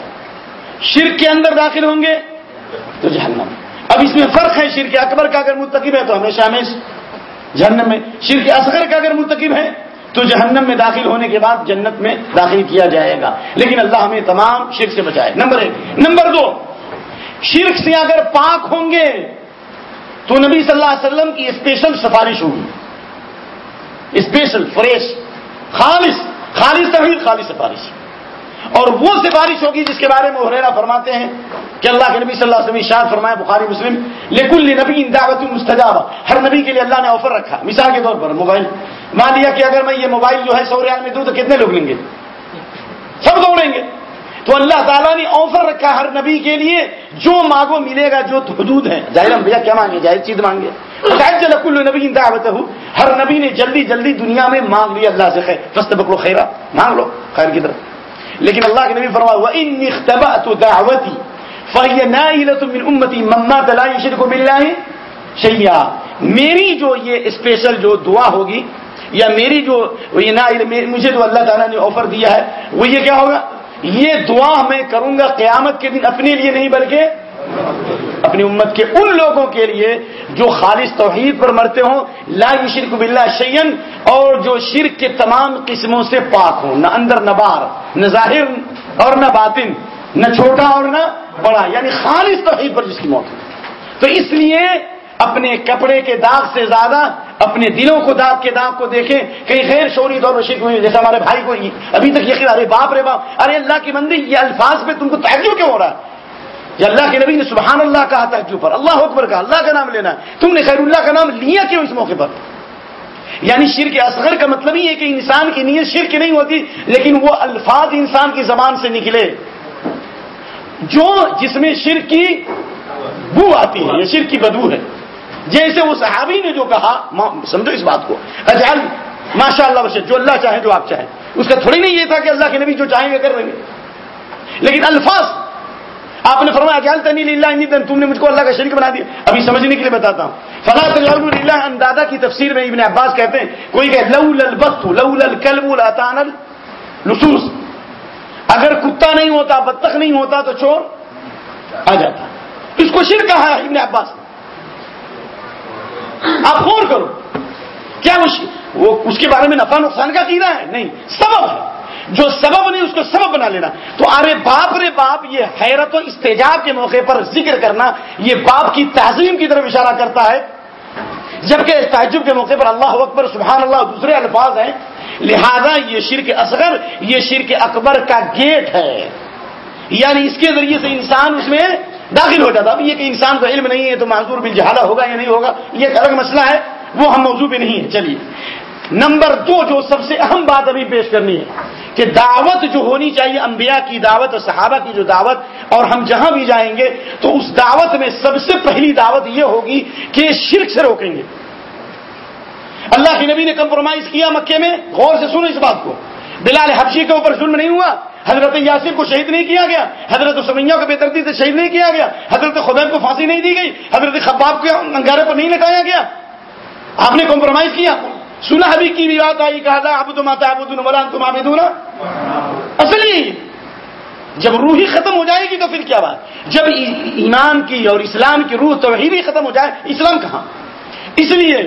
شرک کے اندر داخل ہوں گے تو جہنم. اب اس میں فرق ہے شرک اکبر کا اگر متقب ہے تو ہمیشہ ہمیشہ جہنم میں. شرک اصغر کا اگر مرتکب ہے تو جہنم میں داخل ہونے کے بعد جنت میں داخل کیا جائے گا. لیکن اللہ ہمیں تمام شرک سے بچائے. نمبر ایک. نمبر دو. شرک سے اگر پاک ہوں گے تو نبی صلی اللہ علیہ وسلم کی اسپیشل سفارش ہوگی. Special fresh. خالص. خالص توحید، خالص سفارش۔ اور وہ سفارش ہوگی جس کے بارے میں حریرا فرماتے ہیں کہ اللہ کے نبی صلی اللہ علیہ وسلم شاد فرمایا بخاری، مسلم لیکن نبی دعوت مستجاب ہر نبی کے لیے اللہ نے آفر رکھا۔ مثال کے طور پر موبائل۔ مان لیا کہ اگر میں یہ موبائل جو ہے سو ریال میں دوں تو کتنے لوگ لیں گے؟ سب دوڑیں گے۔ تو اللہ تعالیٰ نے آفر رکھا ہر نبی کے لیے جو مانگو ملے گا، جو حدود ہے ظاہر ہم بھیا کیا مانگے؟ جائز چیز مانگے۔ کل نبی دعوت ہوں ہر نبی نے جلدی جلدی دنیا میں مانگ لیا اللہ سے خیر۔ فسٹ بکرو خیرہ مانگ لو خیر کی طرف۔ لیکن اللہ کے نبی فرما ہوا ان تو دعوتی من امتی مما دلائی شرک کو مل رہا شیا میری جو یہ اسپیشل جو دعا ہوگی، یا میری جو مجھے جو اللہ تعالیٰ نے آفر دیا ہے، وہ یہ کیا ہوگا؟ یہ دعا میں کروں گا قیامت کے دن اپنے لیے نہیں، بلکہ اپنی امت کے ان لوگوں کے لیے جو خالص توحید پر مرتے ہوں، لا شرک بلّہ شیئن، اور جو شرک کے تمام قسموں سے پاک ہوں۔ نہ اندر نہ باہر، نہ ظاہر اور نہ باطن، نہ چھوٹا اور نہ بڑا یعنی خالص توحید پر جس کی موت تو اس لیے اپنے کپڑے کے داغ سے زیادہ، اپنے دلوں کو داغ کے داغ کو دیکھیں، کہیں خیر شوری دور رشید ہوئی جیسے ہمارے بھائی کو ابھی تک یقین ارے باپ رے باپ، ارے اللہ کی مندی یہ الفاظ پہ تم کو تعجب کیوں ہو رہا ہے؟ یہ اللہ کے نبی نے سبحان اللہ کہا تحجب پر اللہ اکبر کا اللہ کا نام لینا ہے۔ تم نے خیر اللہ کا نام لیا کیوں اس موقع پر؟ یعنی شرک اصغر کا مطلب ہی ہے کہ انسان کی نیت شرک نہیں ہوتی، لیکن وہ الفاظ انسان کی زبان سے نکلے۔ جو جس میں شرک کی بو آتی ہے یہ شرک کی بدو ہے۔ جیسے وہ صحابی نے جو کہا سمجھو اس بات کو۔ اجال ماشاء اللہ وشد جو اللہ چاہے جو آپ چاہیں۔ اس کا تھوڑی نہیں یہ تھا کہ اللہ کے نبی جو چاہیں گے کر لیں گے۔ لیکن الفاظ آپ نے فرمایا اجال تنی اللہ تم نے مجھ کو اللہ کا شریک بنا دیا۔ ابھی سمجھنے کے لیے بتاتا ہوں۔ فلاح اللہ اندادا کی تفسیر میں ابن عباس کہتے ہیں، کوئی کہ لو البت لو الکلب الطان لسوس اگر کتا نہیں ہوتا، بطخ نہیں ہوتا، تو چور آ جاتا۔ اس کو شرک کہا ہے ابن عباس آپ غور کرو، کیا وہ اس کے بارے میں نفع نقصان کا قیدا ہے؟ نہیں، سبب ہے۔ جو سبب نہیں، اس کو سبب بنا لینا۔ تو ارے باپ رے باپ، یہ حیرت و استجاب کے موقع پر ذکر کرنا، یہ باپ کی تعظیم کی طرف اشارہ کرتا ہے۔ جبکہ تعجب کے موقع پر اللہ اکبر، سبحان اللہ، دوسرے الفاظ ہیں۔ لہذا یہ شرک اصغر، یہ شرک اکبر کا گیٹ ہے۔ یعنی اس کے ذریعے سے انسان اس میں داخل ہو جاتا اب یہ کہ انسان کو علم نہیں ہے تو معذور بل جہالہ ہوگا یا نہیں ہوگا، یہ ایک الگ مسئلہ ہے۔ وہ ہم موضوع پہ نہیں ہے چلیے۔ نمبر دو، جو سب سے اہم بات ابھی پیش کرنی ہے۔ کہ دعوت جو ہونی چاہیے، انبیاء کی دعوت اور صحابہ کی جو دعوت، اور ہم جہاں بھی جائیں گے تو اس دعوت میں سب سے پہلی دعوت یہ ہوگی کہ شرک سے روکیں گے۔ اللہ کے نبی نے کمپرومائز کیا مکے میں، غور سے سنو اس بات کو۔ بلال حبشی کے اوپر ظلم نہیں ہوا؟ حضرت یاسر کو شہید نہیں کیا گیا؟ حضرت سمیہ کو بے ترتی سے شہید نہیں کیا گیا؟ حضرت خدیب کو پھانسی نہیں دی گئی؟ حضرت خباب کو انگارے پر نہیں لگایا گیا؟ آپ نے کمپرومائز کیا؟ سنا ابھی کی بھی بات آئی کہا اب تم آتا ابو تم تم آبے اصل یہی جب روح ہی ختم ہو جائے گی تو پھر کیا بات؟ جب ایمان کی اور اسلام کی روح تو ہی ختم ہو جائے، اسلام کہاں؟ اس لیے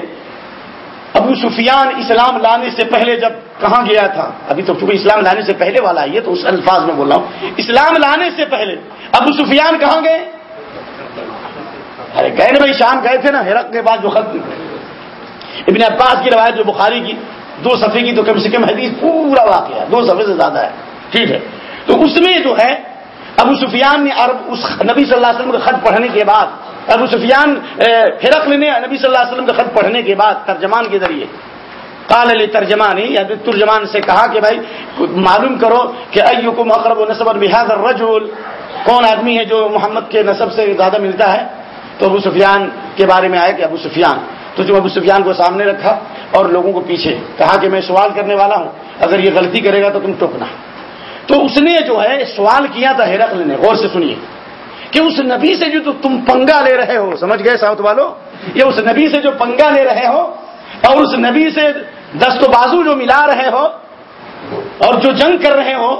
ابو سفیان اسلام لانے سے پہلے جب کہاں گیا تھا؟ ابھی تو چونکہ اسلام لانے سے پہلے والا ہے تو اس الفاظ میں بول رہا ہوں۔ اسلام لانے سے پہلے ابو سفیان کہاں گئے؟ ارے گئے نا بھائی، شام گئے تھے نا ہرک کے بعد جو خط ابن عباس کی روایت جو بخاری کی، دو صفحے کی تو کم سے کم حدیث پورا واقعہ ہے، دو صفحے سے زیادہ ہے۔ ٹھیک ہے۔ تو اس میں جو ہے، ابو سفیان نے عرب، اس نبی صلی اللہ علیہ وسلم کا خط پڑھنے کے بعد، ابو سفیان ہرقل نے نبی صلی اللہ علیہ وسلم کا خط پڑھنے کے بعد ترجمان کے ذریعے، قال علی ترجمانی یا یعنی ترجمان سے کہا کہ بھائی، معلوم کرو کہ ایکم اقرب و نصب بحاد الرجل، کون آدمی ہے جو محمد کے نصب سے زیادہ ملتا ہے؟ تو ابو سفیان کے بارے میں آئے کہ ابو سفیان۔ تو جو ابو سفیان کو سامنے رکھا اور لوگوں کو پیچھے کہا کہ میں سوال کرنے والا ہوں، اگر یہ غلطی کرے گا تو تم ٹوکنا۔ تو اس نے جو ہے، سوال کیا تھا ہیرقل نے، غور سے سنیے، کہ اس نبی سے جو تم پنگا لے رہے ہو، سمجھ گئے ساؤتھ والو؟ یہ اس نبی سے جو پنگا لے رہے ہو اور اس نبی سے دست و بازو جو ملا رہے ہو اور جو جنگ کر رہے ہو،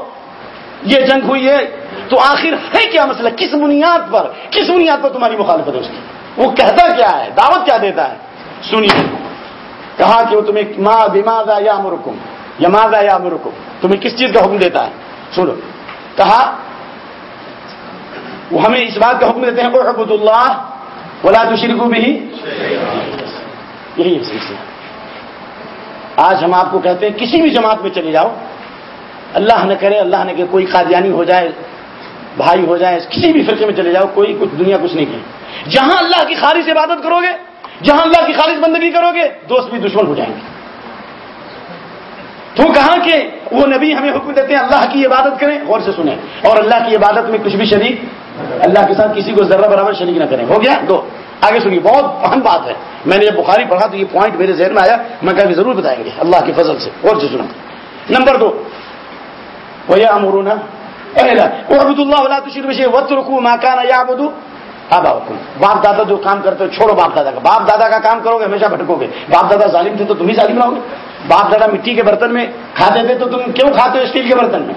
یہ جنگ ہوئی ہے، تو آخر ہے کیا مسئلہ؟ کس بنیاد پر؟ کس بنیاد پر تمہاری مخالفت ہے اس کی؟ وہ کہتا کیا ہے؟ دعوت کیا دیتا ہے؟ سنیے کہا کہ وہ تمہیں ماں بیمادا یا مرکم یا مادا یا مرکم تمہیں کس چیز کا حکم دیتا ہے؟ سنو۔ کہا، وہ ہمیں اس بات کا حکم دیتے ہیں حکمت اللہ ولا تو بھی یہی ہے آج ہم آپ کو کہتے ہیں، کسی بھی جماعت میں چلے جاؤ، اللہ نہ کرے، اللہ نے کہ کوئی قادیانی ہو جائے، بھائی ہو جائے، کسی بھی فرقے میں چلے جاؤ، کوئی کچھ دنیا کچھ نہیں کہ جہاں اللہ کی خالص عبادت کرو گے جہاں اللہ کی خالص بندگی کرو گے، دوست بھی دشمن ہو جائیں گے۔ تو کہاں کہ وہ نبی ہمیں حکم دیتے ہیں، اللہ کی عبادت کریں، غور سے سنیں۔ اور اللہ کی عبادت میں کچھ بھی شریک، اللہ کے ساتھ کسی کو ذرہ برابر شریک نہ کریں۔ ہو گیا؟ دو۔ آگے سنیے، بہت اہم بات ہے۔ میں نے جب بخاری پڑھا تو یہ پوائنٹ میرے ذہن میں آیا، میں کبھی ضرور بتائیں گے اللہ کے فضل سے۔ غور سے سنا نمبر دو۔ وہ امرونا عبد اللہ تشیر وط رکو ماکانا یا بدو اب باپ دادا جو کام کرتے ہو، چھوڑو باپ دادا کا۔ باپ دادا کا کام کرو گے، ہمیشہ بھٹکو گے۔ باپ دادا ظالم تھے تو تم ہی ظالم رہو گے۔ باپ دادا مٹی کے برتن میں کھاتے تھے تو تم کیوں کھاتے ہو اسٹیل کے برتن میں؟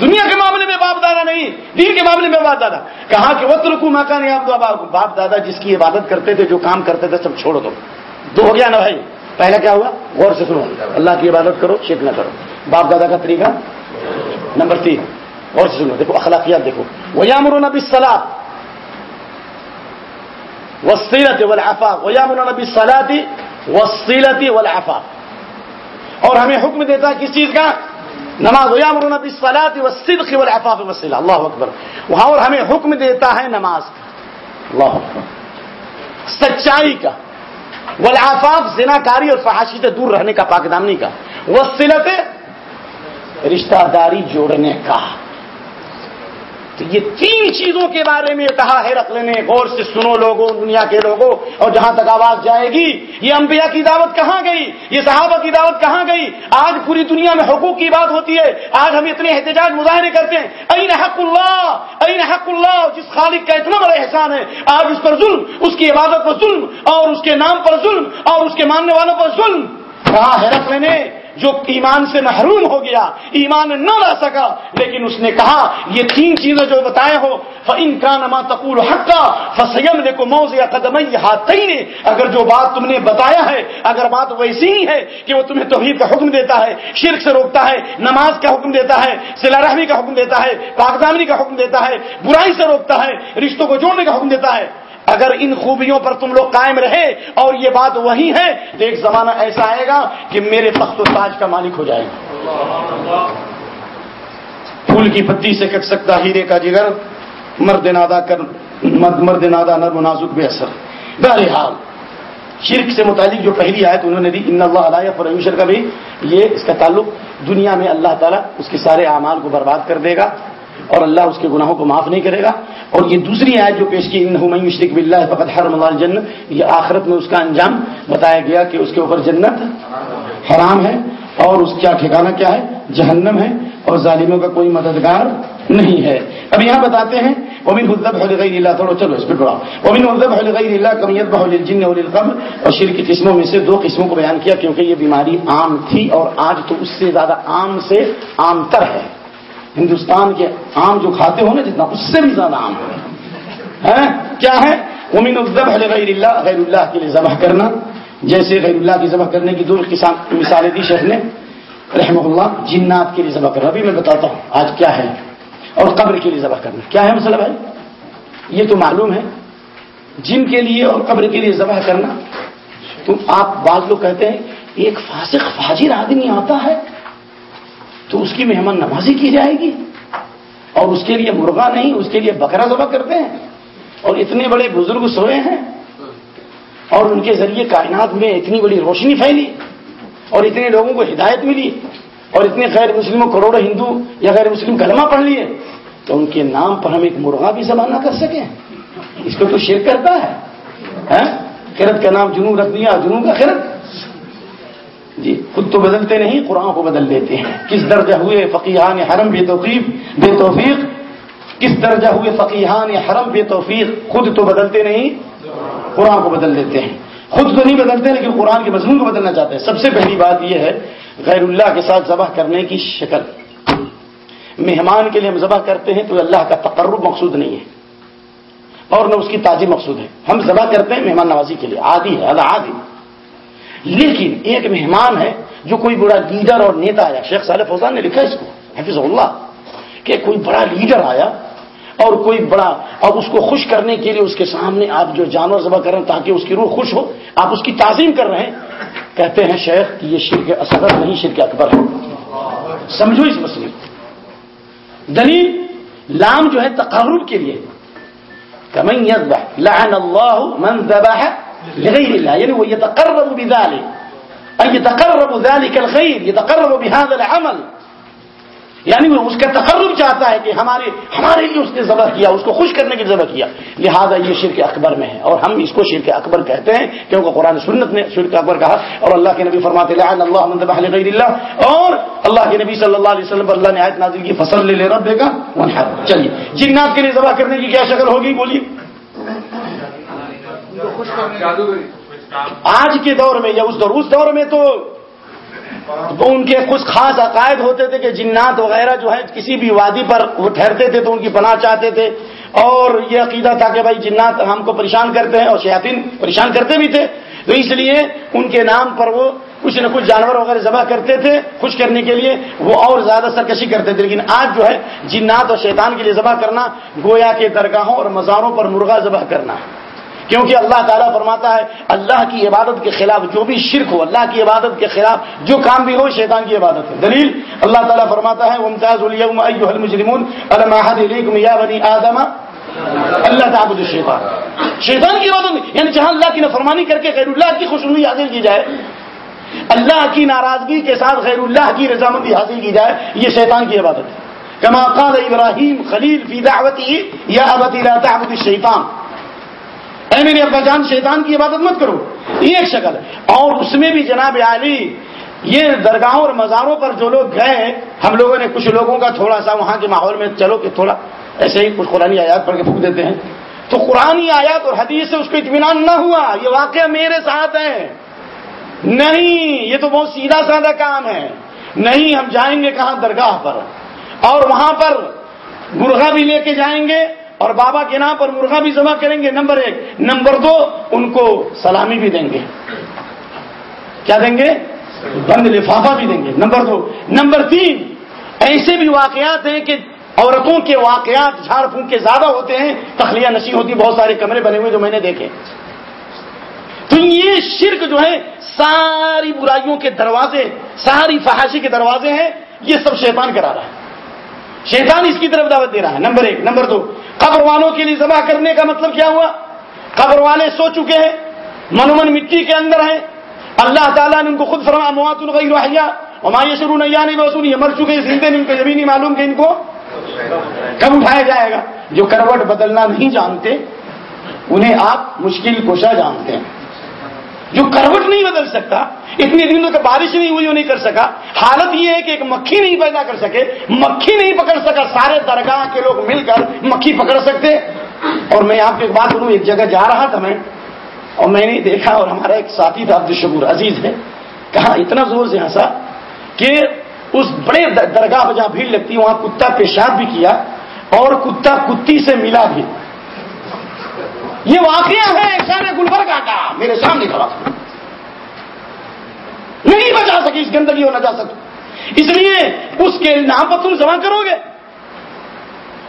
دنیا کے معاملے میں باپ دادا نہیں، دین کے معاملے میں باپ دادا۔ کہاں کہ وقت رکو ماکا نہیں آپ باپ دادا جس کی عبادت کرتے تھے، جو کام کرتے تھے، سب چھوڑ دو دو ہو گیا نا بھائی؟ پہلا کیا ہوا؟ غور سے سنو۔ اللہ کی عبادت کرو، شرک نہ کرو۔ باپ دادا کا طریقہ نمبر تین۔ غور سے سنو۔ دیکھو، اخلاقیات دیکھو۔ وہ یامر سلاد وسیلت والعفاف. ویامر نبی سلاتی وسیلتی والعفاف. اور ہمیں حکم دیتا ہے کس چیز کا؟ نماز. ویامر نبی سلاتی وصدق والعفاف وسیلہ اللہ اکبر. وہاں اور ہمیں حکم دیتا ہے نماز کا. اللہ اکبر. سچائی کا. والعفاف زنا کاری اور فحاشی سے دور رہنے کا، پاک دامنی کا. وسیلت رشتہ داری جوڑنے کا. تو یہ تین چیزوں کے بارے میں کہا ہے رکھ لینے غور سے سنو لوگوں، دنیا کے لوگوں، اور جہاں تک آواز جائے گی، یہ انبیاء کی دعوت کہاں گئی؟ یہ صحابہ کی دعوت کہاں گئی؟ آج پوری دنیا میں حقوق کی بات ہوتی ہے، آج ہم اتنے احتجاج مظاہرے کرتے ہیں۔ این حق اللہ؟ این حق اللہ؟ جس خالق کا اتنا بڑا احسان ہے، آج اس پر ظلم، اس کی عبادت پر ظلم، اور اس کے نام پر ظلم، اور اس کے ماننے والوں پر ظلم۔ کہا ہے رکھ لینے جو ایمان سے محروم ہو گیا، ایمان نہ لا سکا، لیکن اس نے کہا، یہ تین چیزیں جو بتائے ہو ان کا نما تقول حقا فسیم دیکھو موز یا قدم ہاتھ اگر جو بات تم نے بتایا ہے، اگر بات ویسی ہی ہے کہ وہ تمہیں توحید کا حکم دیتا ہے، شرک سے روکتا ہے، نماز کا حکم دیتا ہے سلا رحمی کا حکم دیتا ہے پاکدامنی کا حکم دیتا ہے، برائی سے روکتا ہے، رشتوں کو جوڑنے کا حکم دیتا ہے اگر ان خوبیوں پر تم لوگ قائم رہے اور یہ بات وہی ہے تو ایک زمانہ ایسا آئے گا کہ میرے تخت و تاج کا مالک ہو جائے گا۔ پھول کی پتی سے کٹ سکتا ہیرے کا جگر، مرد نادا کر، مرد مرد نادا نرم نازک بے اثر۔ بہرحال، شرک سے متعلق جو پہلی آیت، انہوں نے دی، ان اللہ علیہ فرمیشر کا بھی یہ اس کا تعلق دنیا میں اللہ تعالیٰ اس کے سارے اعمال کو برباد کر دے گا۔ اور اللہ اس کے گناہوں کو معاف نہیں کرے گا۔ اور یہ دوسری آیت جو پیش کی مشرق بلّہ فقط ہر مال جنت یہ آخرت میں اس کا انجام بتایا گیا کہ اس کے اوپر جنت حرام ہے اور اس کا ٹھکانہ کیا ہے؟ جہنم ہے اور ظالموں کا کوئی مددگار نہیں ہے۔ اب یہاں بتاتے ہیں امین حدب غیر اللہ تھوڑا چلو اس پہ ٹوڑا امین حدب غیر اللہ کمیت بہل جن اور شیر کی قسموں میں سے دو قسموں کو بیان کیا، کیونکہ یہ بیماری عام تھی اور آج تو اس سے زیادہ عام سے عام تر ہے۔ ہندوستان کے آم جو کھاتے ہو نا جتنا، اس سے بھی زیادہ آم ہے کیا ہے؟ امین الزب غیر اللہ غیر اللہ کے لیے ذبح کرنا۔ جیسے غیر اللہ کی ذبح کرنے کی دو مثالیں دی شیخ نے رحم اللہ، جنات کے لیے ذبح کرنا۔ ابھی میں بتاتا ہوں آج کیا ہے۔ اور قبر کے لیے ذبح کرنا۔ کیا ہے مسئلہ بھائی؟ یہ تو معلوم ہے۔ جن کے لیے اور قبر کے لیے ذبح کرنا۔ تو آپ بعض لوگ کہتے ہیں، ایک فاسق فاجر آدمی آتا ہے تو اس کی مہمان نوازی کی جائے گی اور اس کے لیے مرغا نہیں، اس کے لیے بکرا ذبح کرتے ہیں اور اتنے بڑے بزرگ سوئے ہیں اور ان کے ذریعے کائنات میں اتنی بڑی روشنی پھیلی اور اتنے لوگوں کو ہدایت ملی اور اتنے غیر مسلموں، کروڑوں ہندو یا غیر مسلم کلمہ پڑھ لیے تو ان کے نام پر ہم ایک مرغا بھی ذبح نہ کر سکیں اس کو تو شیر کرتا ہے ہاں؟ خرد کا نام جنو رکھ دیا جنو کا خرد جی خود تو بدلتے نہیں، قرآن کو بدل دیتے ہیں۔ کس درجہ ہوئے فقیحان حرم بے توفیق بے توفیق؟ کس درجہ ہوئے فقیحان حرم بے توفیق؟ خود تو بدلتے نہیں، قرآن کو بدل دیتے ہیں۔ خود تو نہیں بدلتے، لیکن قرآن کے مضمون کو بدلنا چاہتے ہیں۔ سب سے پہلی بات یہ ہے، غیر اللہ کے ساتھ ذبح کرنے کی شکل۔ مہمان کے لیے ہم ذبح کرتے ہیں تو اللہ کا تقرب مقصود نہیں ہے، اور نہ اس کی تازی مقصود ہے۔ ہم ذبح کرتے ہیں مہمان نوازی کے لیے، عادی ہے اللہ عادی لیکن ایک مہمان ہے جو کوئی بڑا لیڈر اور نیتا آیا، شیخ صالح فوزان نے لکھا اس کو حفظ اللہ کہ کوئی بڑا لیڈر آیا اور کوئی بڑا، اور اس کو خوش کرنے کے لیے اس کے سامنے آپ جو جانور ذبح کر رہے ہیں تاکہ اس کی روح خوش ہو، آپ اس کی تعظیم کر رہے ہیں۔ کہتے ہیں شیخ کہ یہ شرک اصغر نہیں، شرک اکبر ہے۔ سمجھو اس مسئلے کو۔ دلیل، لام جو ہے تقرب کے لیے۔ کمن لعن اللہ من ذبح لغير الله، يعني هو يتقرب بذلك. أي يتقرب ذلك الخير، يتقرب بهذا العمل. یعنی وہ اس کا تقرب چاہتا ہے کہ ہمارے ہمارے لیے اس نے ذبح کیا، اس کو خوش کرنے کی ذبح کیا۔ لہذا یہ شرک اکبر میں ہے۔ اور ہم اس کو شرک اکبر کہتے ہیں، کیونکہ قرآن سنت نے شرک اکبر کہا۔ اور اللہ کے نبی فرماتے، لعن اللہ من ذبح لغیر اللہ. اور اللہ کے نبی صلی اللہ علیہ وسلم پر اللہ نے آیت نازل کی، فصل لے لے رب دے گا چلیے، جنات کے لیے ذبح کرنے کی کیا شکل ہوگی؟ بولیے۔ آج کے دور میں یا اس دور اس دور میں تو ان کے کچھ خاص عقائد ہوتے تھے کہ جنات وغیرہ جو ہے کسی بھی وادی پر وہ ٹھہرتے تھے تو ان کی پناہ چاہتے تھے۔ اور یہ عقیدہ تھا کہ بھائی جنات ہم کو پریشان کرتے ہیں اور شیاطین پریشان کرتے بھی تھے۔ تو اس لیے ان کے نام پر وہ کچھ نہ کچھ جانور وغیرہ ذبح کرتے تھے خوش کرنے کے لیے۔ وہ اور زیادہ سرکشی کرتے تھے۔ لیکن آج جو ہے جنات اور شیطان کے لیے ذبح کرنا گویا کے درگاہوں اور مزاروں پر مرغا ذبح کرنا۔ کیونکہ اللہ تعالیٰ فرماتا ہے، اللہ کی عبادت کے خلاف جو بھی شرک ہو، اللہ کی عبادت کے خلاف جو کام بھی ہو، شیطان کی عبادت ہے۔ دلیل، اللہ تعالیٰ فرماتا ہے بنی آدم اللہ تعبد الشیطان شیطان کی عبادت یعنی جہاں اللہ کی نفرمانی کر کے غیر اللہ کی خوشنودی حاصل کی جائے، اللہ کی ناراضگی کے ساتھ غیر اللہ کی رضامندی حاصل کی جائے، یہ شیطان کی عبادت ہے۔ کما قال ابراہیم خلیل فی دعوتی یا ابتی لا تعبد الشیطان اے میرے ابا جان شیطان کی عبادت مت کرو۔ یہ ایک شکل ہے۔ اور اس میں بھی جناب علی، یہ درگاہوں اور مزاروں پر جو لوگ گئے، ہم لوگوں نے کچھ لوگوں کا تھوڑا سا وہاں کے ماحول میں چلو کہ تھوڑا ایسے ہی کچھ قرآن آیات پڑھ کے پھونک دیتے ہیں۔ تو قرآن آیات اور حدیث سے اس کو اطمینان نہ ہوا۔ یہ واقعہ میرے ساتھ ہے۔ نہیں، یہ تو بہت سیدھا سادہ کام ہے۔ نہیں، ہم جائیں گے کہاں؟ درگاہ پر۔ اور وہاں پر مرغا بھی لے کے جائیں گے۔ اور بابا کے نام پر مرغا بھی جمع کریں گے، نمبر ایک. نمبر دو، ان کو سلامی بھی دیں گے۔ کیا دیں گے؟ بند لفافہ بھی دیں گے۔ نمبر دو. نمبر تین، ایسے بھی واقعات ہیں کہ عورتوں کے واقعات جھاڑ پھونک کے زیادہ ہوتے ہیں، تخلیہ نشی ہوتی، بہت سارے کمرے بنے ہوئے جو میں نے دیکھے۔ تو یہ شرک جو ہے، ساری برائیوں کے دروازے، ساری فحاشی کے دروازے ہیں، یہ سب شیطان کرا رہا ہے۔ شیطان اس کی طرف دعوت دے رہا ہے. نمبر ایک. نمبر دو. قبر والوں کے لیے ذبح کرنے کا مطلب کیا ہوا؟ قبر والے سو چکے ہیں. منومن مٹی کے اندر ہیں. اللہ تعالیٰ نے ان کو خود فرما موات الغیر وحیا اور شروع نہیں نہیں بسون یہ مر چکے زندے ان کو یہ نہیں معلوم کہ ان کو کب اٹھایا جائے گا. جو کروٹ بدلنا نہیں جانتے، انہیں آپ مشکل کوشا جانتے ہیں. جو کروٹ نہیں بدل سکتا، اتنی دنوں تک بارش نہیں ہوئی، وہ نہیں کر سکا۔ حالت یہ ہے کہ ایک مکھی نہیں پیدا کر سکے، مکھی نہیں پکڑ سکا، سارے درگاہ کے لوگ مل کر مکھی پکڑ سکتے۔ اور میں آپ کو ایک بات کروں ایک جگہ جا رہا تھا میں، اور میں نے دیکھا اور ہمارا ایک ساتھی تھا عبد الشکور عزیز ہے، کہا اتنا زور سے ہنسا کہ اس بڑے درگاہ پہ جہاں بھیڑ لگتی وہاں کتا پیشاب بھی کیا اور کتا کتی سے ملا بھی۔ یہ واقعہ ہے شہر گلبرگہ کا میرے سامنے کھڑا۔ نہیں بچا سکی، اس گندگی ہو نہ جا سکتی اس لیے اس کے نام پر تم جمع کرو گے۔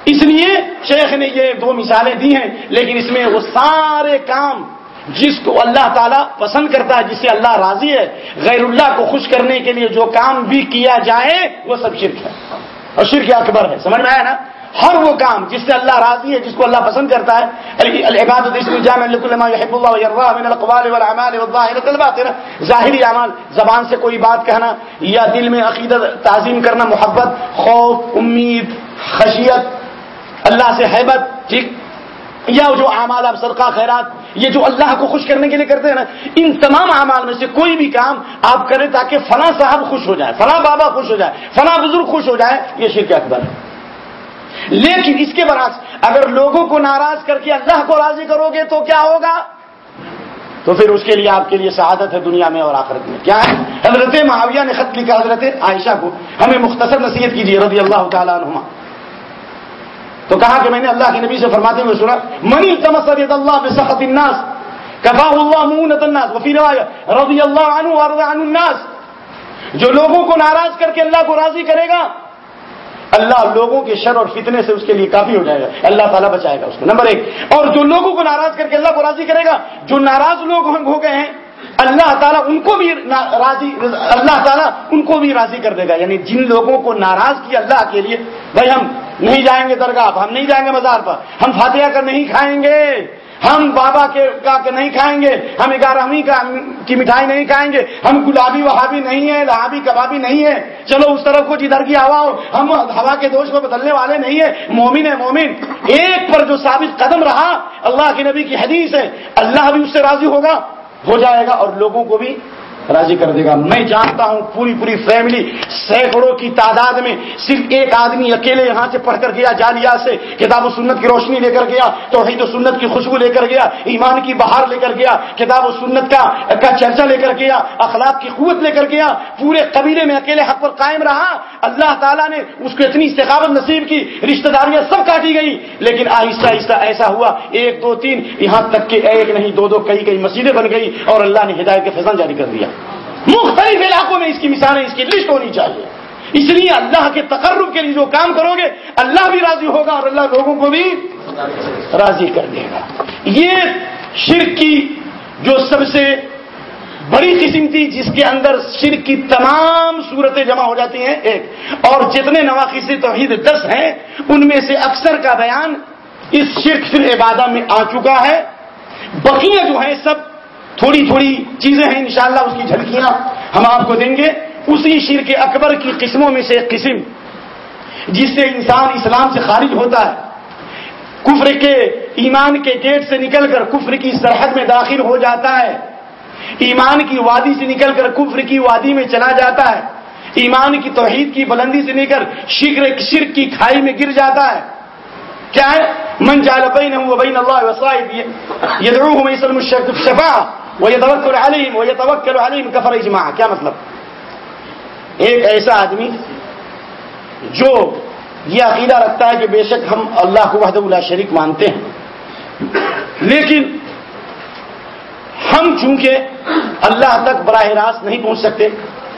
اس لیے شیخ نے یہ دو مثالیں دی ہیں، لیکن اس میں وہ سارے کام جس کو اللہ تعالیٰ پسند کرتا ہے، جس سے اللہ راضی ہے، غیر اللہ کو خوش کرنے کے لیے جو کام بھی کیا جائے، وہ سب شرک ہے۔ اور شرک اکبر ہے، سمجھ میں آیا نا؟ ہر وہ کام جس سے اللہ راضی ہے، جس کو اللہ پسند کرتا ہے۔ ظاہری اعمال، زبان سے کوئی بات کہنا یا دل میں عقیدت تعظیم کرنا، محبت، خوف، امید، خشیت، اللہ سے حیبت، ٹھیک؟ یا جو اعمال آپ صدقہ، خیرات، یہ جو اللہ کو خوش کرنے کے لیے کرتے ہیں نا، ان تمام اعمال میں سے کوئی بھی کام آپ کریں تاکہ فلاں صاحب خوش ہو جائے، فلاں بابا خوش ہو جائے، فلاں بزرگ خوش ہو جائے، یہ شرک اکبر ہے۔ لیکن اس کے برعکس، اگر لوگوں کو ناراض کر کے اللہ کو راضی کرو گے تو کیا ہوگا؟ تو پھر اس کے لیے آپ کے لیے سعادت ہے دنیا میں اور آخرت میں۔ کیا ہے؟ حضرت معاویہ نے خط لکھا، حضرت عائشہ کو۔ ہمیں مختصر نصیحت کیجیے، رضی اللہ تعالیٰ عنہ تو کہا کہ میں نے اللہ کے نبی سے فرماتے ہوئے سنا منی تمسد اللہ بسخط الناس کفا اللہ مونت الناس وفی روایت رضی اللہ عنہ ورض عن الناس۔ جو لوگوں کو ناراض کر کے اللہ کو راضی کرے گا اللہ لوگوں کے شر اور فتنے سے اس کے لیے کافی ہو جائے گا۔ اللہ تعالیٰ بچائے گا اس کو۔ نمبر ایک۔ اور جو لوگوں کو ناراض کر کے اللہ کو راضی کرے گا، جو ناراض لوگ ہو گئے ہیں اللہ تعالیٰ ان کو بھی راضی اللہ تعالیٰ ان کو بھی راضی کر دے گا۔ یعنی جن لوگوں کو ناراض کیا اللہ کے لیے، بھائی ہم نہیں جائیں گے درگاہ ہم نہیں جائیں گے مزار پر، ہم فاتحہ کر نہیں کھائیں گے۔ ہم بابا کے کا نہیں کھائیں گے، ہم گیارہویں کی مٹھائی نہیں کھائیں گے، ہم گلابی وہابی نہیں ہے لہابی کبابی نہیں ہے چلو اس طرف کو جدھر کی ہوا ہو، ہم ہوا کے دوش کو بدلنے والے نہیں ہے مومن ہے مومن۔ ایک پر جو ثابت قدم رہا، اللہ کے نبی کی حدیث ہے، اللہ بھی اس سے راضی ہوگا، ہو جائے گا اور لوگوں کو بھی راضی کر دے گا۔ میں جانتا ہوں پوری پوری فیملی سینکڑوں کی تعداد میں صرف ایک آدمی اکیلے یہاں سے پڑھ کر گیا جالیا سے کتاب و سنت کی روشنی لے کر گیا، توحید و سنت کی خوشبو لے کر گیا، ایمان کی بہار لے کر گیا، کتاب و سنت کا کا چرچا لے کر گیا، اخلاق کی قوت لے کر گیا، پورے قبیلے میں اکیلے حق پر قائم رہا۔ اللہ تعالیٰ نے اس کو اتنی استقامت نصیب کی، رشتہ داریاں سب کاٹی گئی لیکن آہستہ آہستہ ایسا ہوا، ایک دو تین، یہاں تک کہ ایک نہیں، دو دو کئی کئی مسجدیں بن گئی اور اللہ نے ہدایت کے فیصلہ جاری کر دیا۔ مختلف علاقوں میں اس کی مثالیں، اس کی لسٹ ہونی چاہیے۔ اس لیے اللہ کے تقرب کے لیے جو کام کرو گے، اللہ بھی راضی ہوگا اور اللہ لوگوں کو بھی راضی کر دے گا۔ یہ شرک کی جو سب سے بڑی قسم تھی، جس کے اندر شرک کی تمام صورتیں جمع ہو جاتی ہیں، ایک۔ اور جتنے نواقص توحید دس ہیں، ان میں سے اکثر کا بیان اس شرک فر عبادہ میں آ چکا ہے۔ بقیہ جو ہیں، سب تھوڑی تھوڑی چیزیں ہیں انشاءاللہ اس کی جھلکیاں ہم آپ کو دیں گے۔ اسی شرک اکبر کی قسموں میں سے ایک قسم جس سے انسان اسلام سے خارج ہوتا ہے۔ کفر کے ایمان کے گیٹ سے نکل کر کفر کی سرحد میں داخل ہو جاتا ہے۔ ایمان کی وادی سے نکل کر کفر کی وادی میں چلا جاتا ہے۔ ایمان کی توحید کی بلندی سے نکل شکر شرک کی کھائی میں گر جاتا ہے۔ کیا ہے؟ من جال بین بین اللہ وسائد یہ شفا وہ یہ توکل علیم وہ یہ توکل علیم کفر اجماع کیا مطلب؟ ایک ایسا آدمی جو یہ عقیدہ رکھتا ہے کہ بے شک ہم اللہ کو وحد اللہ شریک مانتے ہیں، لیکن ہم چونکہ اللہ تک براہ راست نہیں پہنچ سکتے،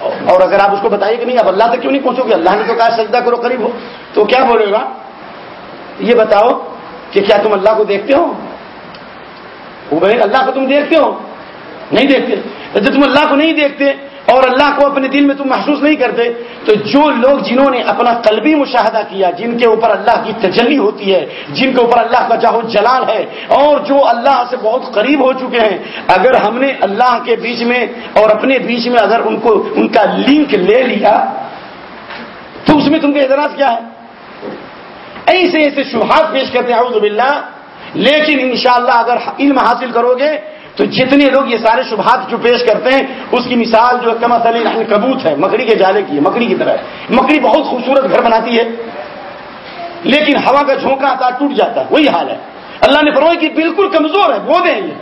اور اگر آپ اس کو بتائیے کہ نہیں اب اللہ تک کیوں نہیں پہنچو گے؟ اللہ نے تو کہا سجدہ کرو قریب ہو۔ تو کیا بولے گا؟ یہ بتاؤ کہ کیا تم اللہ کو دیکھتے ہو؟ وہ بھائی اللہ کو تم دیکھتے ہو؟ نہیں دیکھتے۔ جب تم اللہ کو نہیں دیکھتے اور اللہ کو اپنے دل میں تم محسوس نہیں کرتے، تو جو لوگ جنہوں نے اپنا قلبی مشاہدہ کیا، جن کے اوپر اللہ کی تجلی ہوتی ہے، جن کے اوپر اللہ کا جاہو جلال ہے، اور جو اللہ سے بہت قریب ہو چکے ہیں، اگر ہم نے اللہ کے بیچ میں اور اپنے بیچ میں اگر ان کو، ان کا لنک لے لیا، تو اس میں تم کا اعتراض کیا ہے؟ ایسے ایسے شبہات پیش کرتے ہیں باللہ۔ لیکن انشاءاللہ اگر علم حاصل کرو گے تو جتنے لوگ یہ سارے شبہات جو پیش کرتے ہیں، اس کی مثال جو کم اصل کبوت ہے، مکڑی کے جالے کی ہے، مکڑی کی طرح ہے۔ مکڑی بہت خوبصورت گھر بناتی ہے، لیکن ہوا کا جھونکا آتا، ٹوٹ جاتا ہے وہی حال ہے۔ اللہ نے فرمایا کہ بالکل کمزور ہے وہ دیں یہ۔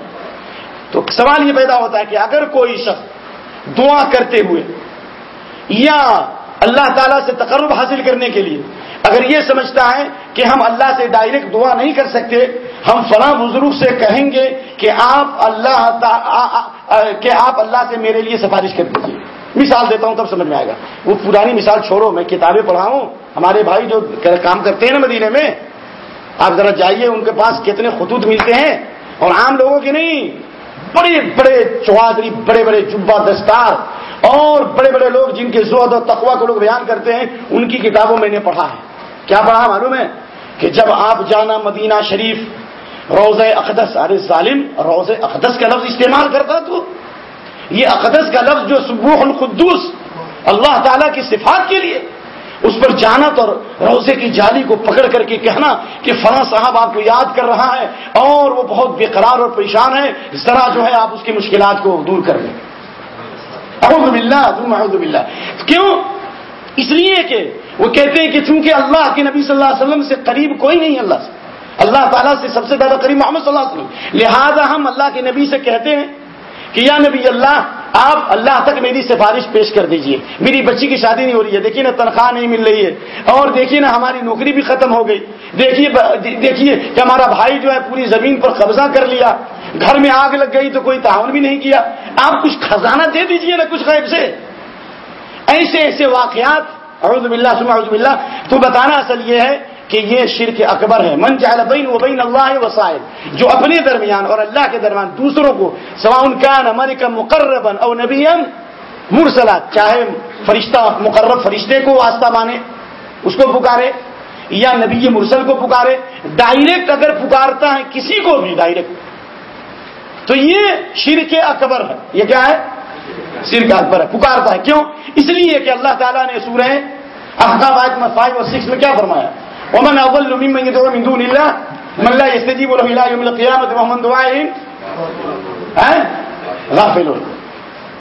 تو سوال یہ پیدا ہوتا ہے کہ اگر کوئی شخص دعا کرتے ہوئے یا اللہ تعالیٰ سے تقرب حاصل کرنے کے لیے اگر یہ سمجھتا ہے کہ ہم اللہ سے ڈائریکٹ دعا نہیں کر سکتے، ہم فلاں بزرگ سے کہیں گے کہ آپ اللہ کہ آپ اللہ سے میرے لیے سفارش کر دیجیے مثال دیتا ہوں تب سمجھ میں آئے گا۔ وہ پرانی مثال چھوڑو، میں کتابیں پڑھاؤں، ہمارے بھائی جو کام کرتے ہیں نا مدینے میں، آپ ذرا جائیے، ان کے پاس کتنے خطوط ملتے ہیں۔ اور عام لوگوں کے نہیں، بڑے بڑے چوہدری بڑے بڑے جبا دستار، اور بڑے بڑے لوگ جن کے زہد اور تقوا کو لوگ بیان کرتے ہیں، ان کی کتابوں میں نے پڑھا ہے۔ کیا پڑھا معلوم ہے کہ جب آپ جانا مدینہ شریف روز اقدس، ارے ظالم روز اقدس کا لفظ استعمال کرتا تو؟ یہ اقدس کا لفظ جو سبوح القدوس، اللہ تعالیٰ کی صفات کے لیے، اس پر جانا تو روزے کی جالی کو پکڑ کر کے کہنا کہ فلاں صاحب آپ کو یاد کر رہا ہے اور وہ بہت بے قرار اور پریشان ہے، ذرا جو ہے آپ اس کی مشکلات کو دور کر لیں۔ اعوذ باللہ اعوذ باللہ۔ کیوں؟ اس لیے کہ وہ کہتے ہیں کہ چونکہ اللہ کے نبی صلی اللہ علیہ وسلم سے قریب کوئی نہیں اللہ سے۔ اللہ تعالیٰ سے سب سے زیادہ قریب محمد صلی اللہ علیہ وسلم۔ لہذا ہم اللہ کے نبی سے کہتے ہیں کہ یا نبی اللہ، آپ اللہ تک میری سفارش پیش کر دیجیے۔ میری بچی کی شادی نہیں ہو رہی ہے۔ دیکھیے نا، تنخواہ نہیں مل رہی ہے۔ اور دیکھیے نا، ہماری نوکری بھی ختم ہو گئی۔ دیکھیے دیکھیے کہ ہمارا بھائی جو ہے پوری زمین پر قبضہ کر لیا۔ گھر میں آگ لگ گئی تو کوئی تعاون بھی نہیں کیا۔ آپ کچھ خزانہ دے دیجیے نا کچھ غیب سے۔ ایسے ایسے واقعات اعوذ باللہ سمع اعوذ باللہ۔ تو بتانا اصل یہ ہے کہ یہ شرک اکبر ہے۔ من جعل بین و بین اللہ وسائل، جو اپنے درمیان اور اللہ کے درمیان دوسروں کو سوا ان کا نمر کا مقربن او نبی مرسلات چاہے فرشتہ، مقرب فرشتے کو واسطہ مانے، اس کو پکارے یا نبی مرسل کو پکارے۔ ڈائریکٹ اگر پکارتا ہے کسی کو بھی ڈائریکٹ تو یہ شرک اکبر ہے۔ یہ کیا ہے؟ شرک اکبر ہے، پکارتا ہے۔ کیوں؟ اس لیے کہ اللہ تعالیٰ نے سورہ احکام میں فائیو اور سکس میں کیا فرمایا؟ ومن اضل ممن يدعو من دون الله، من لا يستجيب له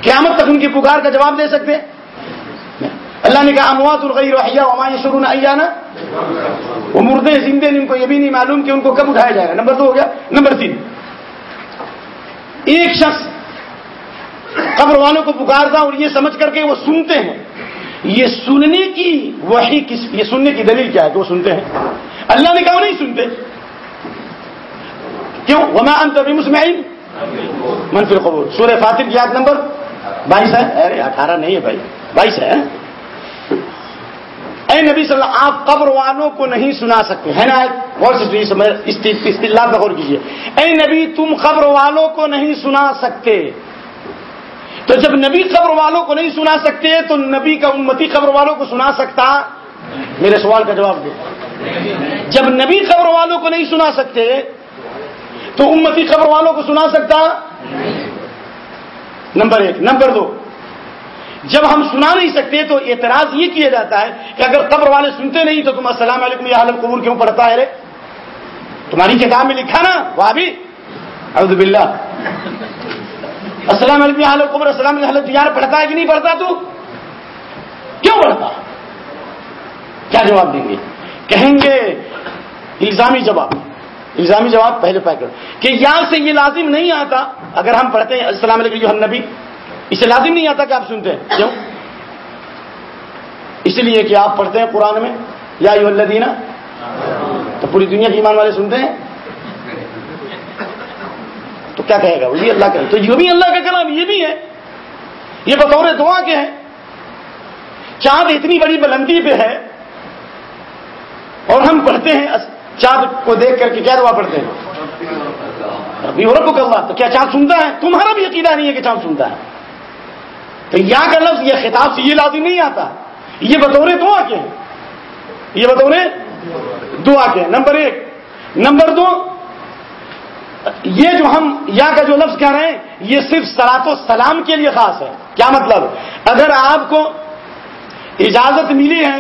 قیامت تک ان کی پکار کا جواب دے سکتے؟ اللہ نے کہا، اموات الغیر احیاء وما يشرون ایانا؟ وہ مردے زندے ان کو یہ بھی نہیں معلوم کہ ان کو کب اٹھایا جائے گا۔ نمبر دو ہو گیا۔ نمبر تین۔ ایک شخص قبر والوں کو پکارتا اور یہ سمجھ کر کے وہ سنتے ہیں۔ یہ سننے کی وہی کس یہ سننے کی دلیل کیا ہے کہ وہ سنتے ہیں؟ اللہ نے کہا نہیں سنتے۔ کیوں؟ وما انت بمسمعين؟ منفی قبول سورہ فاتر کی یاد نمبر بائیس ہے؟ ارے، اٹھارہ نہیں ہے بھائی۔ بائیس ہے۔ اے نبی صلی اللہ آپ قبر والوں کو نہیں سنا سکتے۔ ہے نا؟ غور سے اصطلاح کا غور کیجیے۔ اے نبی، تم قبر والوں کو نہیں سنا سکتے۔ تو جب نبی قبر والوں کو نہیں سنا سکتے تو نبی کا امتی قبر والوں کو سنا سکتا؟ میرے سوال کا جواب دو۔ جب نبی قبر والوں کو نہیں سنا سکتے تو امتی قبر والوں کو سنا سکتا؟ نمبر ایک۔ نمبر دو۔ جب ہم سنا نہیں سکتے تو اعتراض یہ کیا جاتا ہے کہ اگر قبر والے سنتے نہیں تو تم السلام علیکم یا عالم قبول کیوں پڑھتا ہے رے تمہاری کتاب میں لکھا نا، وہ بھی اعوذ السلام علیکم قبر السلام علیکم حالت یار پڑھتا ہے کہ نہیں پڑھتا تو؟ کیوں پڑھتا؟ کیا جواب دیں گے؟ کہیں گے الزامی جواب الزامی جواب پہلے پیکر کہ یہاں سے یہ لازم نہیں آتا، اگر ہم پڑھتے ہیں السلام علیکم جو ہم نبی اسے لازم نہیں آتا کہ آپ سنتے ہیں۔ کیوں؟ اس لیے کہ آپ پڑھتے ہیں قرآن میں، یا یو اللہ دینا تو پوری دنیا کے ایمان والے سنتے ہیں؟ تو کیا کہے گا؟ وہ اللہ کا ہاں۔ تو یہ بھی اللہ کا کلام، یہ بھی ہے۔ یہ بطور دعا کے ہیں۔ چاند اتنی بڑی بلندی پہ ہے اور ہم پڑھتے ہیں چاند کو دیکھ کر کے کیا دعا پڑھتے ہیں؟ ابھی اور اللہ۔ تو کیا چاند سنتا ہے؟ تمہارا بھی عقیدہ نہیں ہے کہ چاند سنتا ہے۔ تو یہاں کا لفظ یہ خطاب سے یہ لازم نہیں آتا۔ یہ بطور دعا کے ہیں۔ یہ بطور دعا کے ہیں۔ نمبر ایک۔ نمبر دو یہ جو ہم یہاں کا جو لفظ کہہ رہے ہیں، یہ صرف سلاط و سلام کے لیے خاص ہے۔ کیا مطلب؟ اگر آپ کو اجازت ملی ہے،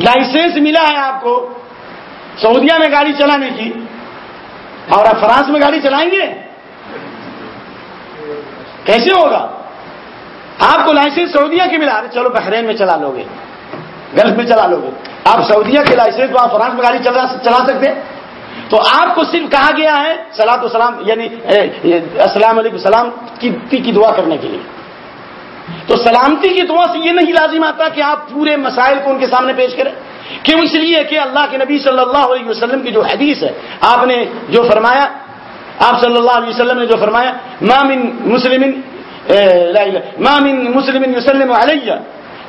لائسنس ملا ہے آپ کو سعودیہ میں گاڑی چلانے کی، اور آپ فرانس میں گاڑی چلائیں گے؟ کیسے ہوگا؟ آپ کو لائسنس سعودیہ کی ملا رہے چلو بحرین میں چلا لو گے، گلف میں چلا لو گے۔ آپ سعودیہ کے لائسنس تو آپ فرانس میں گاڑی چلا سکتے؟ تو آپ کو صرف کہا گیا ہے سلاۃ السلام یعنی السلام علیکم السلام کی دعا کرنے کے لیے۔ تو سلامتی کی دعا سے یہ نہیں لازم آتا کہ آپ پورے مسائل کو ان کے سامنے پیش کریں۔ کیوں اس لیے کہ اللہ کے نبی صلی اللہ علیہ وسلم کی جو حدیث ہے، آپ نے جو فرمایا، آپ صلی اللہ علیہ وسلم نے جو فرمایا مامن مسلم مامن مسلم وسلم علیہ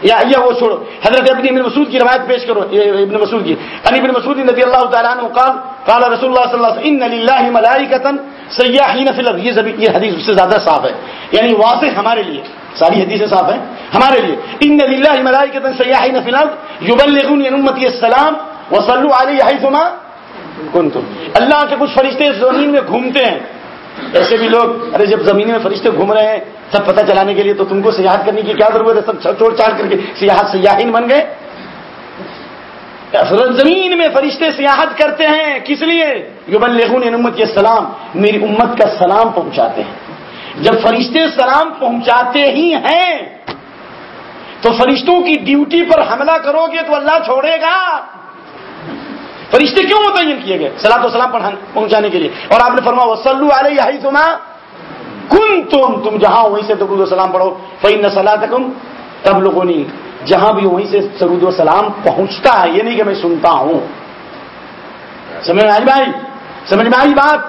یا یہ وہ چھوڑو۔ حضرت ابن ابن مسعود کی روایت پیش کرو، ابن مسعود کی۔ علی ابن مسعود رضی اللہ تعالیٰ عنہ قال قال رسول اللہ صلی اللہ علیہ وسلم ان للہ ملائکتا سیاحین فی الارض یہ زبی- یہ حدیث اس سے زیادہ صاف ہے۔ یعنی واضح ہمارے لیے، ساری حدیثیں صاف ہیں، ہمارے لیے۔ ان للہ ملائکۃ سیاحین فی الارض یبلغون امتی السلام وصلوا علیہ حیثما کنتم اللہ کے کچھ فرشتے زمین میں گھومتے ہیں۔ ایسے بھی لوگ، ارے جب زمین میں فرشتے گھوم رہے ہیں، سب پتہ چلانے کے لیے تو تم کو سیاحت کرنے کی کیا ضرورت ہے؟ سب چھوڑ چھاڑ کر کے سیاحت سیاحین بن گئے؟ زمین میں فرشتے سیاحت کرتے ہیں، کس لیے؟ یبلغون عن امت السلام، میری امت کا سلام پہنچاتے ہیں۔ جب فرشتے سلام پہنچاتے ہی ہیں، تو فرشتوں کی ڈیوٹی پر حملہ کرو گے تو اللہ چھوڑے گا۔ فرشتے کیوں متعین کیے گئے؟ سلاۃ و سلام پڑھانے پہنچانے کے لیے۔ اور آپ نے فرما وسلو علیہ تما کن تم تم جہاں وہیں سے درود و سلام پڑھو فین سلاح تب لوگوں نے جہاں بھی وہیں سے سرود و سلام پہنچتا ہے، یہ نہیں کہ میں سنتا ہوں۔ سمجھ میں آئی بھائی؟ سمجھ میں آئی بات؟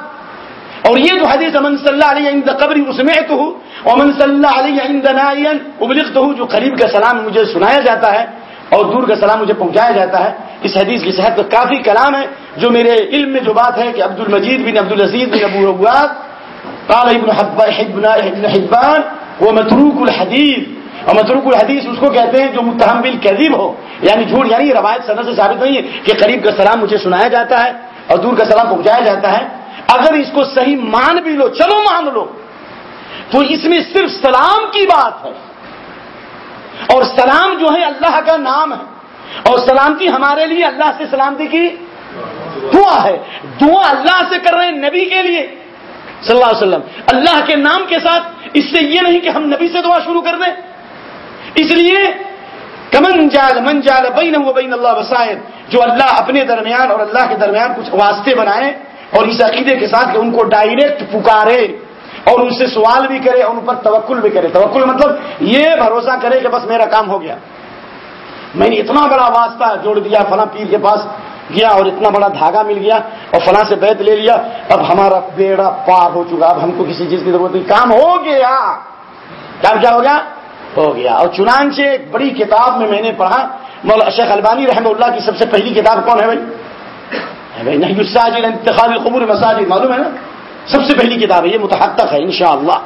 اور یہ جو حدیث امن صلی اللہ علیہ عند قبری اس میں تو امن صلی اللہ علیہ عند نائن ابلغ ہوں جو قریب کا سلام مجھے سنایا جاتا ہے اور دور کا سلام مجھے پہنچایا جاتا ہے اس حدیث کی صحت کا کافی کلام ہے، جو میرے علم میں جو بات ہے کہ عبد المجید بن عبد العزیز بن ابو ربات قال ابن حبان ابن حبان وہ متروک الحدیث اور متروک الحدیث اس کو کہتے ہیں جو متحم بالکذب ہو یعنی جھوٹ یعنی روایت سند سے ثابت نہیں ہے کہ قریب کا سلام مجھے سنایا جاتا ہے اور دور کا سلام پہنچایا جاتا ہے۔ اگر اس کو صحیح مان بھی لو، چلو مان لو، تو اس میں صرف سلام کی بات ہے۔ اور سلام جو ہے، اللہ کا نام ہے۔ اور سلامتی ہمارے لیے اللہ سے سلامتی کی دعا ہے۔ دعا اللہ سے کر رہے ہیں نبی کے لیے۔ صلی اللہ علیہ وسلم۔ اللہ کے نام کے ساتھ اس سے یہ نہیں کہ ہم نبی سے دعا شروع کر دیں۔ اس لیے کمن جال من جال بین و بین اللہ وسائد جو اللہ اپنے درمیان اور اللہ کے درمیان کچھ واسطے بنائے اور اس عقیدے کے ساتھ کہ ان کو ڈائریکٹ پکارے اور ان سے سوال بھی کرے اور ان پر توکل بھی کرے۔ توکل مطلب یہ بھروسہ کرے کہ بس میرا کام ہو گیا۔ میں نے اتنا بڑا واسطہ جوڑ دیا، فلاں پیر کے پاس گیا اور اتنا بڑا دھاگا مل گیا اور فلاں سے بیت لے لیا۔ اب ہمارا بیڑا پار ہو چکا، اب ہم کو کسی چیز کی ضرورت نہیں۔ کام ہو گیا۔ کام کیا ہو گیا؟ ہو گیا۔ اور چنانچہ ایک بڑی کتاب میں میں نے پڑھا۔ مولا شیخ البانی رحمہ اللہ کی سب سے پہلی کتاب کون ہے بھائی؟ نہیں الساجد انتخاب القبور مساجد، معلوم ہے نا؟ سب سے پہلی کتاب ہے، یہ متحقق ہے، انشاءاللہ۔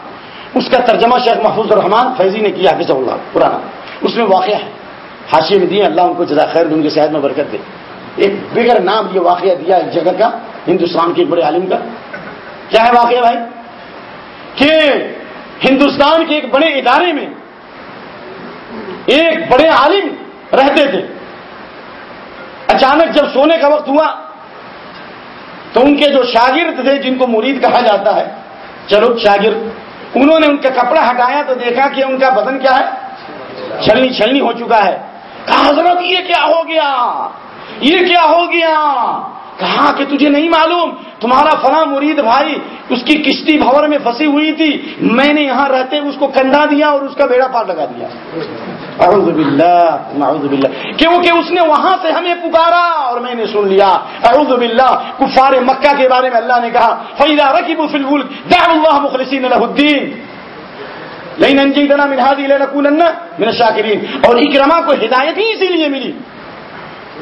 اس کا ترجمہ شیخ محفوظ الرحمان فیضی نے کیا حافظ اللہ، پرانا۔ اس میں واقعہ ہے۔ حاشیے میں دیے، اللہ ان کو جزا خیر ان کی صحت میں برکت دے۔ ایک بغیر نام یہ واقعہ دیا ایک جگہ کا، ہندوستان کے ایک بڑے عالم کا۔ کیا ہے واقعہ بھائی؟ کہ ہندوستان کے ایک بڑے ادارے میں ایک بڑے عالم رہتے تھے۔ اچانک جب سونے کا وقت ہوا، تو ان کے جو شاگرد تھے، جن کو مرید کہا جاتا ہے، چلو شاگرد، انہوں نے ان کا کپڑا ہٹایا تو دیکھا کہ ان کا بدن کیا ہے؟ چھلنی چھلنی ہو چکا ہے۔ کہا، حضرت، یہ کیا ہو گیا? یہ کیا ہو گیا؟ کہا کہ تجھے نہیں معلوم، تمہارا فلاں مرید بھائی اس کی کشتی بھور میں پھنسی ہوئی تھی، میں نے یہاں رہتے اس کو کندھا دیا اور اس کا بیڑا پار لگا دیا. اعوذ باللہ اعوذ باللہ. کیونکہ اس نے وہاں سے ہمیں پکارا اور میں نے سن لیا۔ اعوذ باللہ، کفار مکہ کے بارے میں اللہ نے کہا فیدا رکیب فی الملک اللہ مخلصین له الدین ننجی دنا من هذه لنكونن من الشاکرین۔ اور اکرما کو ہدایت ہی اسی لیے ملی۔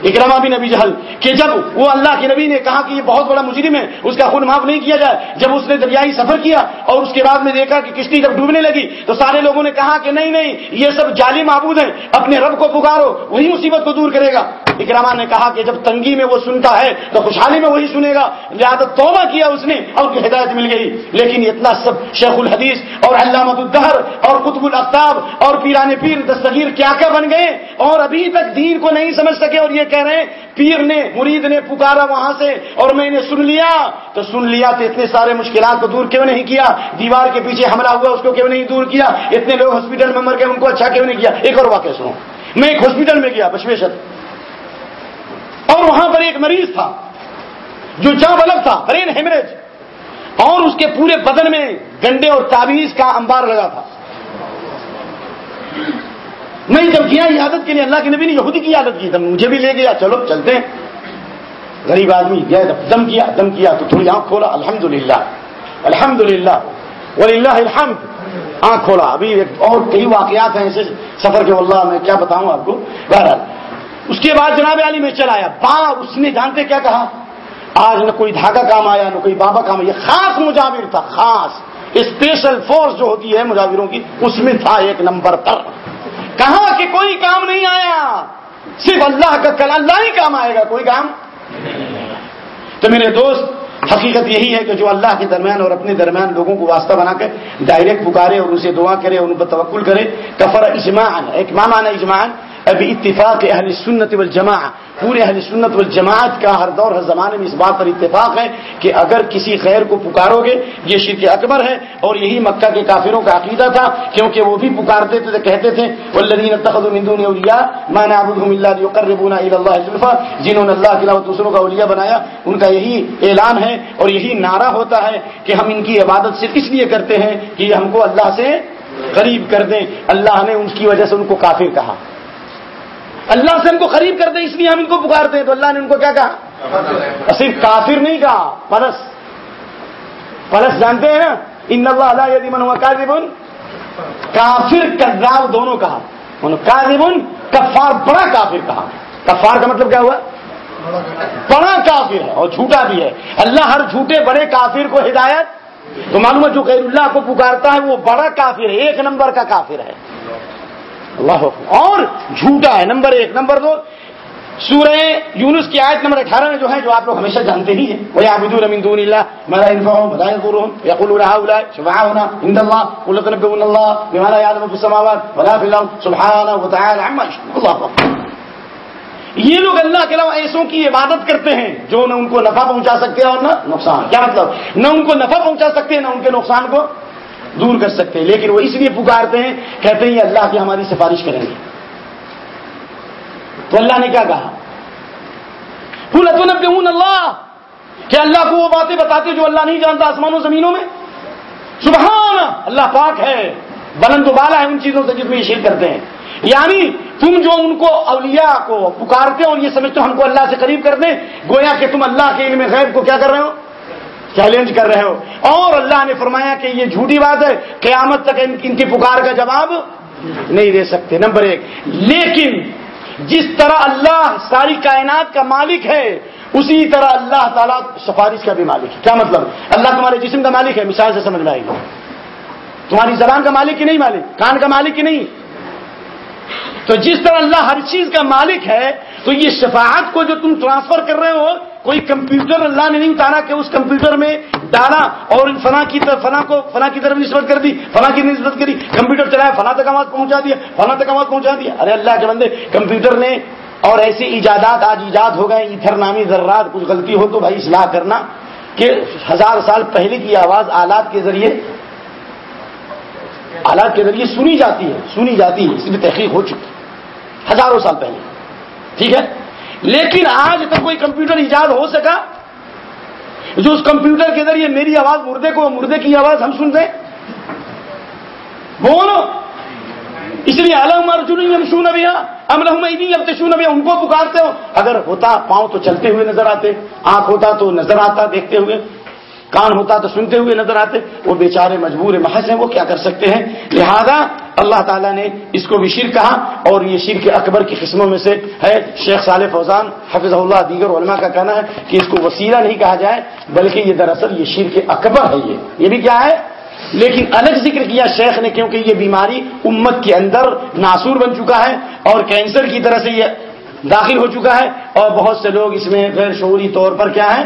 اکرما بھی نبی جہل کہ جب وہ اللہ کے نبی نے کہا کہ یہ بہت بڑا مجرم ہے، اس کا خون معاف نہیں کیا جائے، جب اس نے دریائی سفر کیا اور اس کے بعد میں دیکھا کہ کشتی جب ڈوبنے لگی، تو سارے لوگوں نے کہا کہ نہیں نہیں، یہ سب جعلی معبود ہیں، اپنے رب کو پکارو، وہی مصیبت کو دور کرے گا۔ اکرما نے کہا کہ جب تنگی میں وہ سنتا ہے، تو خوشحالی میں وہی سنے گا۔ لہٰذا توبہ کیا اس نے اور ہدایت مل گئی۔ لیکن اتنا سب شیخ الحدیث اور علامت الدہر اور قطب الافتاب اور پیران پیر دستگیر کیا کیا بن گئے اور ابھی تک دین کو نہیں سمجھ سکے اور یہ کہہ رہے ہیں، پیر نے، مرید نے پکارا وہاں سے اور میں نے سن لیا۔ تو سن لیا تو اتنے سارے مشکلات کو دور کیوں نہیں کیا؟ دیوار کے پیچھے حملہ ہوا، اس کو کیوں نہیں دور کیا؟ اتنے لوگ ہاسپٹل میں مر گئے، ان کو اچھا کیوں نہیں کیا؟ ایک اور واقعہ سنو۔ میں ایک ہاسپٹل میں گیا بشویشت اور وہاں پر ایک مریض تھا، جو جاں بلب تھا، برین ہیمریج۔ اور اس کے پورے بدن میں گنڈے اور تعویذ کا انبار لگا تھا۔ میں جب گیا عادت کے لیے اللہ کے نبی نے یہودی کی عادت کی تب مجھے بھی لے گیا، چلو چلتے ہیں۔ غریب آدمی گیا دم کیا دم کیا تو تھوڑی آنکھ کھولا الحمد للہ الحمد للہ وللہ الحمد، آنکھ کھولا۔ ابھی ایک اور کئی واقعات ہیں ایسے سفر کے، واللہ میں کیا بتاؤں آپ کو۔ بہرحال، اس کے بعد جناب علی میں چلا آیا۔ با، اس نے جانتے کیا کہا؟ آج نہ کوئی دھاگا کام آیا، نہ کوئی بابا کام آیا۔ یہ خاص مجاور تھا، خاص، اسپیشل فورس جو ہوتی ہے مجاوروں کی، اس میں تھا ایک نمبر پر۔ کہا کہ کوئی کام نہیں آیا؟ صرف اللہ کا کل اللہ ہی کام آئے گا، کوئی کام؟ تو میرے دوست، حقیقت یہی ہے کہ جو اللہ کے درمیان اور اپنے درمیان لوگوں کو واسطہ بنا کے ڈائریکٹ پکارے اور ان سے دعا کرے اور ان پر توقل کرے، کفر اجمان ایک مامان اجمان ابھی اتفاق اہل سنت والجماع پورے اہل سنت والجماعت کا ہر دور ہر زمانے میں اس بات پر اتفاق ہے کہ اگر کسی خیر کو پکارو گے، یہ شرک اکبر ہے، اور یہی مکہ کے کافروں کا عقیدہ تھا، کیونکہ وہ بھی پکارتے تھے، کہتے تھے والذین اتخذوا من دون اولیاء ما نعبدهم الا ليقربونا الى الله زلفى جنہوں نے اللہ کے علاوہ دوسروں کا اولیاء بنایا، ان کا یہی اعلان ہے، اور یہی نعرہ ہوتا ہے کہ ہم ان کی عبادت صرف اس لیے کرتے ہیں کہ یہ ہم کو اللہ سے قریب کر دیں۔ اللہ نے ان کی وجہ سے ان کو کافر کہا۔ اللہ سے ان کو قریب کر دیں، اس لیے ہم ان کو پکارتے ہیں۔ تو اللہ نے ان کو کیا کہا؟ صرف کافر نہیں کہا پلس پلس جانتے ہیں نا؟ ان اللہ علیہ کاذبن۔ کافر، کذاب دونوں کہا۔ کاذبن، کفار، بڑا کافر کہا۔ کفار کا مطلب کیا ہوا؟ بڑا کافر ہے اور جھوٹا بھی ہے۔ اللہ ہر جھوٹے بڑے کافر کو ہدایت۔ تو معلوم ہے جو غیر اللہ کو پکارتا ہے، وہ بڑا کافر ہے، ایک نمبر کا کافر ہے۔ اللہ اور جھوٹا ہے. نمبر ایک. نمبر دو، سورہ یونس کی آیت نمبر اٹھارہ میں جو ہے، جو آپ لوگ ہمیشہ جانتے ہی ہیں. وہ آبد المین دون اللہ ملا انفاؤں بدائے قرون یقول رہا شبہ ہونا ہند اللہ قلت نبی اللہ بمانا یعلم فی السماوات ولا فی سبحانہ وتعالی عما اللہ یہ لوگ اللہ کے علاوہ ایسوں کی عبادت کرتے ہیں جو نہ ان کو نفع پہنچا سکتے ہیں اور نہ نقصان. کیا مطلب؟ نہ ان کو نفع پہنچا سکتے ہیں نہ ان کے نقصان کو دور کر سکتے ہیں۔ لیکن وہ اس لیے پکارتے ہیں، کہتے ہیں، یہ اللہ کی ہماری سفارش کریں گے۔ تو اللہ نے کیا کہا؟ اللہ کہ اللہ کو وہ باتیں بتاتے جو اللہ نہیں جانتا آسمانوں زمینوں میں؟ سبحان اللہ پاک ہے۔ بلند و بالا ہے ان چیزوں سے جس میں یہ شیر کرتے ہیں۔ یعنی تم جو ان کو اولیاء کو پکارتے ہو اور یہ سمجھتے ہو ہم کو اللہ سے قریب کر دیں، گویا کہ تم اللہ کے علم غیب کو کیا کر رہے ہو؟ چیلنج کر رہے ہو۔ اور اللہ نے فرمایا کہ یہ جھوٹی بات ہے، قیامت تک ان کی پکار کا جواب نہیں دے سکتے، نمبر ایک۔ لیکن جس طرح اللہ ساری کائنات کا مالک ہے، اسی طرح اللہ تعالیٰ سفارش کا بھی مالک ہے۔ کیا مطلب؟ اللہ تمہارے جسم کا مالک ہے، مثال سے سمجھ میں آئے گی۔ تمہاری زبان کا مالک کی نہیں مالک، کان کا مالک کی نہیں۔ تو جس طرح اللہ ہر چیز کا مالک ہے، تو یہ شفاعت کو جو تم ٹرانسفر کر رہے ہو کوئی کمپیوٹر اللہ نے نہیں تانا کہ اس کمپیوٹر میں ڈالا اور فنا کی طرف فنا کو فنا کی طرف نسبت کر دی فنا کی نسبت کری، کمپیوٹر چلایا فنا تک آواز پہنچا دیا فنا تک آواز پہنچا دیا۔ ارے اللہ کے بندے، کمپیوٹر نے اور ایسی ایجادات آج ایجاد ہو گئے، ایتھر نامی ذرات، کچھ غلطی ہو تو بھائی اصلاح کرنا کہ ہزار سال پہلے کی آواز آلات کے ذریعے آلات کے ذریعے سنی جاتی ہے، سنی جاتی ہے، اس میں تحقیق ہو چکی ہزاروں سال پہلے۔ ٹھیک ہے؟ لیکن آج تک کوئی کمپیوٹر ایجاد ہو سکا جو اس کمپیوٹر کے ذریعے میری آواز مردے کو مردے کی آواز ہم سنتے بولو۔ اس لیے ہم سو نبیا ہم نبیا ان کو پکارتے ہو۔ اگر ہوتا، پاؤں تو چلتے ہوئے نظر آتے، آنکھ ہوتا تو نظر آتا، دیکھتے ہوئے۔ کان ہوتا تو سنتے ہوئے نظر آتے، وہ بیچارے مجبور محض ہیں، وہ کیا کر سکتے ہیں؟ لہذا اللہ تعالیٰ نے اس کو بھی شیر کہا اور یہ شیر کے اکبر کی قسموں میں سے ہے۔ شیخ صالح فوزان حفظ اللہ، دیگر علماء کا کہنا ہے کہ اس کو وسیلہ نہیں کہا جائے، بلکہ یہ دراصل یہ شیر کے اکبر ہے یہ۔ یہ بھی کیا ہے؟ لیکن الگ ذکر کیا شیخ نے، کیونکہ یہ بیماری امت کے اندر ناسور بن چکا ہے اور کینسر کی طرح سے یہ داخل ہو چکا ہے اور بہت سے لوگ اس میں غیر شعوری طور پر کیا ہے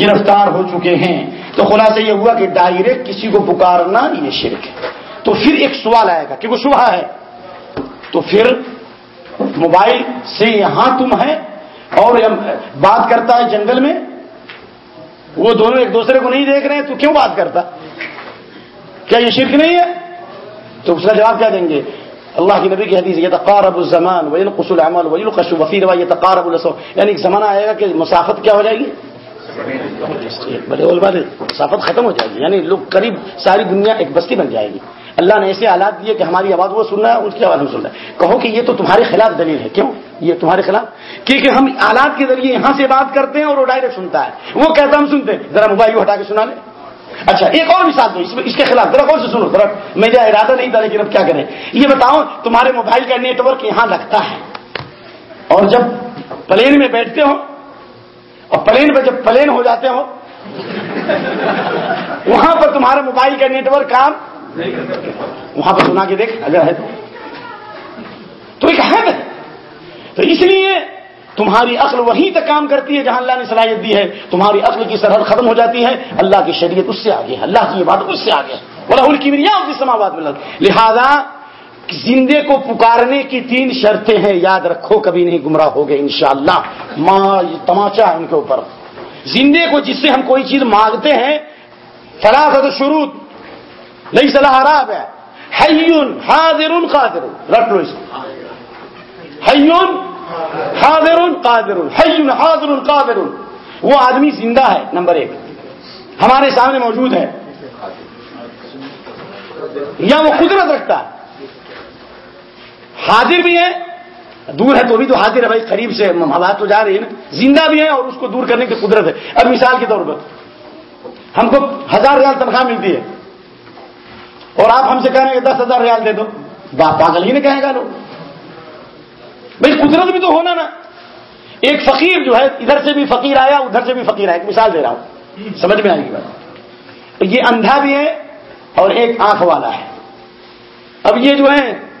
گرفتار ہو چکے ہیں۔ تو خلاصہ یہ ہوا کہ ڈائریکٹ کسی کو پکارنا یہ شرک ہے۔ تو پھر ایک سوال آئے گا کہ وہ شبہ ہے۔ تو پھر موبائل سے یہاں تم ہے اور بات کرتا ہے جنگل میں۔ وہ دونوں ایک دوسرے کو نہیں دیکھ رہے ہیں، تو کیوں بات کرتا؟ کیا یہ شرک نہیں ہے؟ تو اس کا جواب کیا دیں گے؟ اللہ کی نبی کی حدیث یہ تقارب الزمان وہی قسل عمل وہی قشو وفیر یہ تقارب السو یعنی ایک زمانہ آئے گا کہ مسافت کیا ہو جائے گی؟ بڑے مسافت ختم ہو جائے گی۔ یعنی لوگ قریب ساری دنیا ایک بستی بن جائے گی۔ اللہ نے ایسے حالات دیے کہ ہماری آواز وہ سن رہا ہے اس کی آواز ہم سن رہا ہے۔ کہو کہ یہ تو تمہارے خلاف دلیل ہے۔ کیوں؟ یہ تمہارے خلاف۔ کیونکہ ہم آلات کے ذریعے یہاں سے بات کرتے ہیں اور وہ ڈائریکٹ سنتا ہے۔ وہ کہتا ہم سنتے ہیں۔ ذرا موبائل کو ہٹا کے سنا لیں۔ اچھا ایک اور مثال دو اس اس کے خلاف ذرا کون سے سنو۔ ذرا میرا ارادہ نہیں تھا لیکن اب کیا کریں۔ یہ بتاؤ، تمہارے موبائل کا نیٹ ورک یہاں لگتا ہے۔ اور جب پلین میں بیٹھتے ہو اور پلین پہ جب پلین ہو جاتے ہو، وہاں پر تمہارا موبائل کا نیٹ ورک کام وہاں پر سنا کے دیکھ، اگر ہے تو۔ ایک حد ہے۔ تو اس لیے تمہاری عقل وہیں تک کام کرتی ہے جہاں اللہ نے صلاحیت دی ہے۔ تمہاری عقل کی سرحد ختم ہو جاتی ہے۔ اللہ کی شریعت اس سے آگے ہے۔ اللہ کی عبادت اس سے آگے ہے۔ بولا ان کی سماوات میں لہذا زندے کو پکارنے کی تین شرطیں ہیں، یاد رکھو، کبھی نہیں گمراہ ہوگے انشاءاللہ۔ ماں تماچا ہے ان کے اوپر۔ زندے کو جس سے ہم کوئی چیز مانگتے ہیں فلاح شروع نہیں صلاح خراب ہے۔ حیون حاضر قادر رٹ لو اس حیون حاضر قادر حیون حاضر قادر وہ آدمی زندہ ہے، نمبر ایک۔ ہمارے سامنے موجود ہے۔ یا وہ قدرت رکھتا ہے۔ حاضر بھی ہے دور ہے تو بھی تو حاضر ہے بھائی، قریب سے بات تو جا رہی ہے نا۔ زندہ بھی ہے اور اس کو دور کرنے کی قدرت ہے۔ اب مثال کے طور پر، ہم کو ہزار ریال تنخواہ ملتی ہے۔ اور آپ ہم سے کہہ رہے ہیں دس ہزار ریال دے دو۔ باپ پاگل ہی نہیں کہے گا لوگ۔ بھائی، قدرت بھی تو ہونا نا۔ ایک فقیر جو ہے، ادھر سے بھی فقیر آیا، ادھر سے بھی فقیر آیا۔ ایک مثال دے رہا ہوں۔ سمجھ میں آئے گی بات۔ یہ اندھا بھی ہے اور ایک آنکھ والا ہے۔ اب یہ جو ہے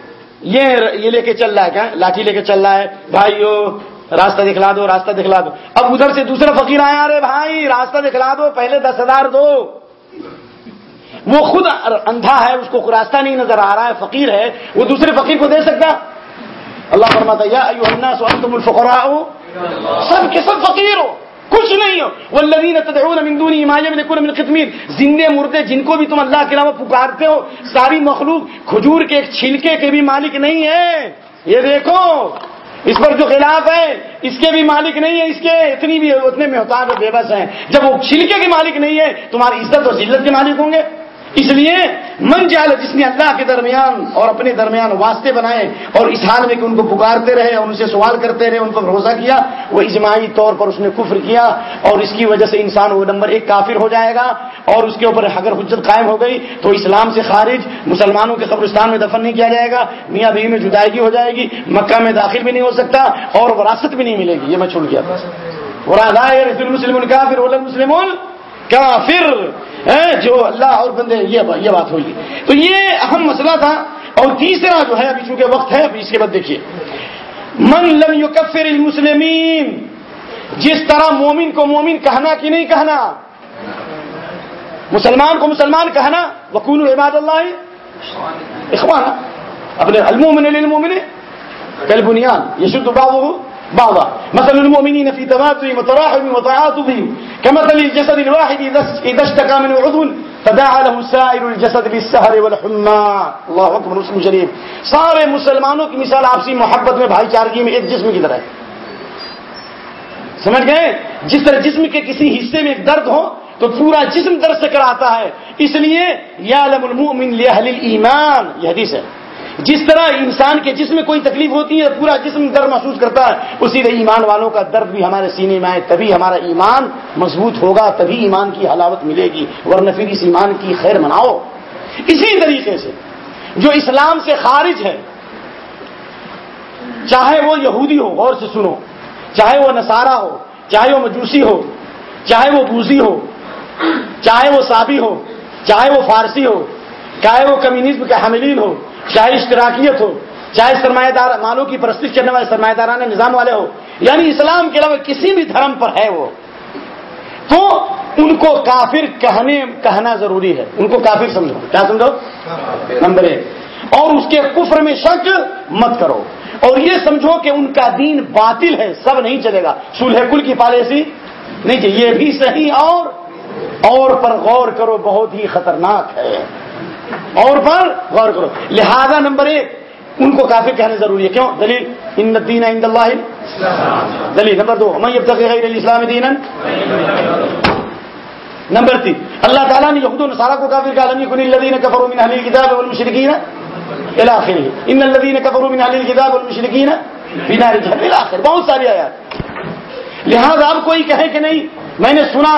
یہ یہ لے کے چل رہا ہے کیا؟ لاٹھی لے کے چل رہا ہے۔ بھائیو، راستہ دکھلا دو، راستہ دکھلا دو۔ اب ادھر سے دوسرا فقیر آیا، ارے بھائی، راستہ دکھلا دو، پہلے دس ہزار دو۔ وہ خود اندھا ہے، اس کو راستہ نہیں نظر آ رہا ہے، فقیر ہے۔ وہ دوسرے فقیر کو دے سکتا؟ اللہ فرماتا یا تم الفقراء۔ سب کے سب فقیر ہو۔ کچھ نہیں ہو۔ والذین تدعون من دون ایماجم لکن من قطمیر زندے مردے جن کو بھی تم اللہ کے علاوہ پکارتے ہو، ساری مخلوق کھجور کے ایک چھلکے کے بھی مالک نہیں ہے۔ یہ دیکھو، اس پر جو خلاف ہے، اس کے بھی مالک نہیں ہے، اس کے اتنی بھی اتنے محتاج اور بے بس ہیں۔ جب وہ چھلکے کے مالک نہیں ہے، تمہاری عزت اور ذلت کے مالک ہوں گے۔ اس لیے من جال جس نے اللہ کے درمیان اور اپنے درمیان واسطے بنائے اور اس حال میں کہ ان کو پکارتے رہے اور ان سے سوال کرتے رہے ان پر بھروسہ کیا وہ اجماعی طور پر اس نے کفر کیا اور اس کی وجہ سے انسان وہ نمبر ایک کافر ہو جائے گا اور اس کے اوپر اگر حجت قائم ہو گئی تو اسلام سے خارج مسلمانوں کے قبرستان میں دفن نہیں کیا جائے گا میاں بیوی میں جدائیگی ہو جائے گی مکہ میں داخل بھی نہیں ہو سکتا اور وراثت بھی نہیں ملے گی یہ میں چھوڑ گیا تھا مسلم کافر مسلم کافر جو اللہ اور بندے یہ بات ہوئی۔ تو یہ اہم مسئلہ تھا۔ اور تیسرا جو ہے، ابھی چونکہ وقت ہے، ابھی اس کے بعد دیکھیے۔ من لم یکفر المسلمین، جس طرح مومن کو مومن کہنا کہ نہیں کہنا، مسلمان کو مسلمان کہنا وکول عباد اللہ، اخوان، اپنے المومن للمومن کل بنیاد یہ شد بابو بعضا. مثل المؤمنين في تماثل وتراحم وتعاطف كمثل الجسد الواحد إذا اشتكى منه عضو تداعى له سائر الجسد بالسهر والحمى. الله أكبر اسم شريف. سارے مسلمانوں کی مثال آپسی محبت میں، بھائی چارگی میں، ایک جسم کی طرح ہے. سمجھ گئے؟ جس طرح جسم کے کسی حصے میں ایک درد ہو، تو پورا جسم درد سے کراتا ہے. اس لیے یا لم المؤمن لأهل الایمان یہ حدیث ہے. جس طرح انسان کے جسم میں کوئی تکلیف ہوتی ہے، پورا جسم درد محسوس کرتا ہے۔ اسی طرح ایمان والوں کا درد بھی ہمارے سینے میں آئے، تبھی ہمارا ایمان مضبوط ہوگا، تبھی ایمان کی حلاوت ملے گی۔ ورنہ پھر اس ایمان کی خیر مناؤ۔ اسی طریقے سے جو اسلام سے خارج ہے، چاہے وہ یہودی ہو، غور سے سنو، چاہے وہ نصارہ ہو، چاہے وہ مجوسی ہو، چاہے وہ بوزی ہو، چاہے وہ سابی ہو، چاہے وہ فارسی ہو، چاہے وہ کمیونزم کے حاملین ہو چاہے اشتراکیت ہو، چاہے سرمایہ دار مالوں کی پرست کرنے والے سرمایہ داران نظام والے ہو یعنی اسلام کے علاوہ کسی بھی دھرم پر ہے وہ۔ تو ان کو کافر کہنے، کہنا ضروری ہے۔ ان کو کافر سمجھو۔ کیا سمجھو؟ نمبر ایک۔ اور اس کے کفر میں شک مت کرو۔ اور یہ سمجھو کہ ان کا دین باطل ہے، سب نہیں چلے گا۔ سلح کل کی پالیسی نہیں چاہیے یہ بھی صحیح اور اور پر غور کرو، بہت ہی خطرناک ہے۔ اور پر غور کرو۔ لہذا نمبر ایک، ان کو کافی کہنا ضروری ہے۔ کیوں؟ دلیل، ان دین عند اللہ دلیل۔ نمبر دو ہمیں اب تک غیر اسلام دین نمبر تین، اللہ تعالیٰ نے یہود النصارہ کو کافر کہا، لم يكن الذين كفروا من اهل الكتاب والمشركين الى اخره ان الذين كفروا من اهل الكتاب والمشركين في نار جهنم الى اخر بہت ساری آیات۔ لہذا اب کوئی کہے کہ نہیں، میں نے سنا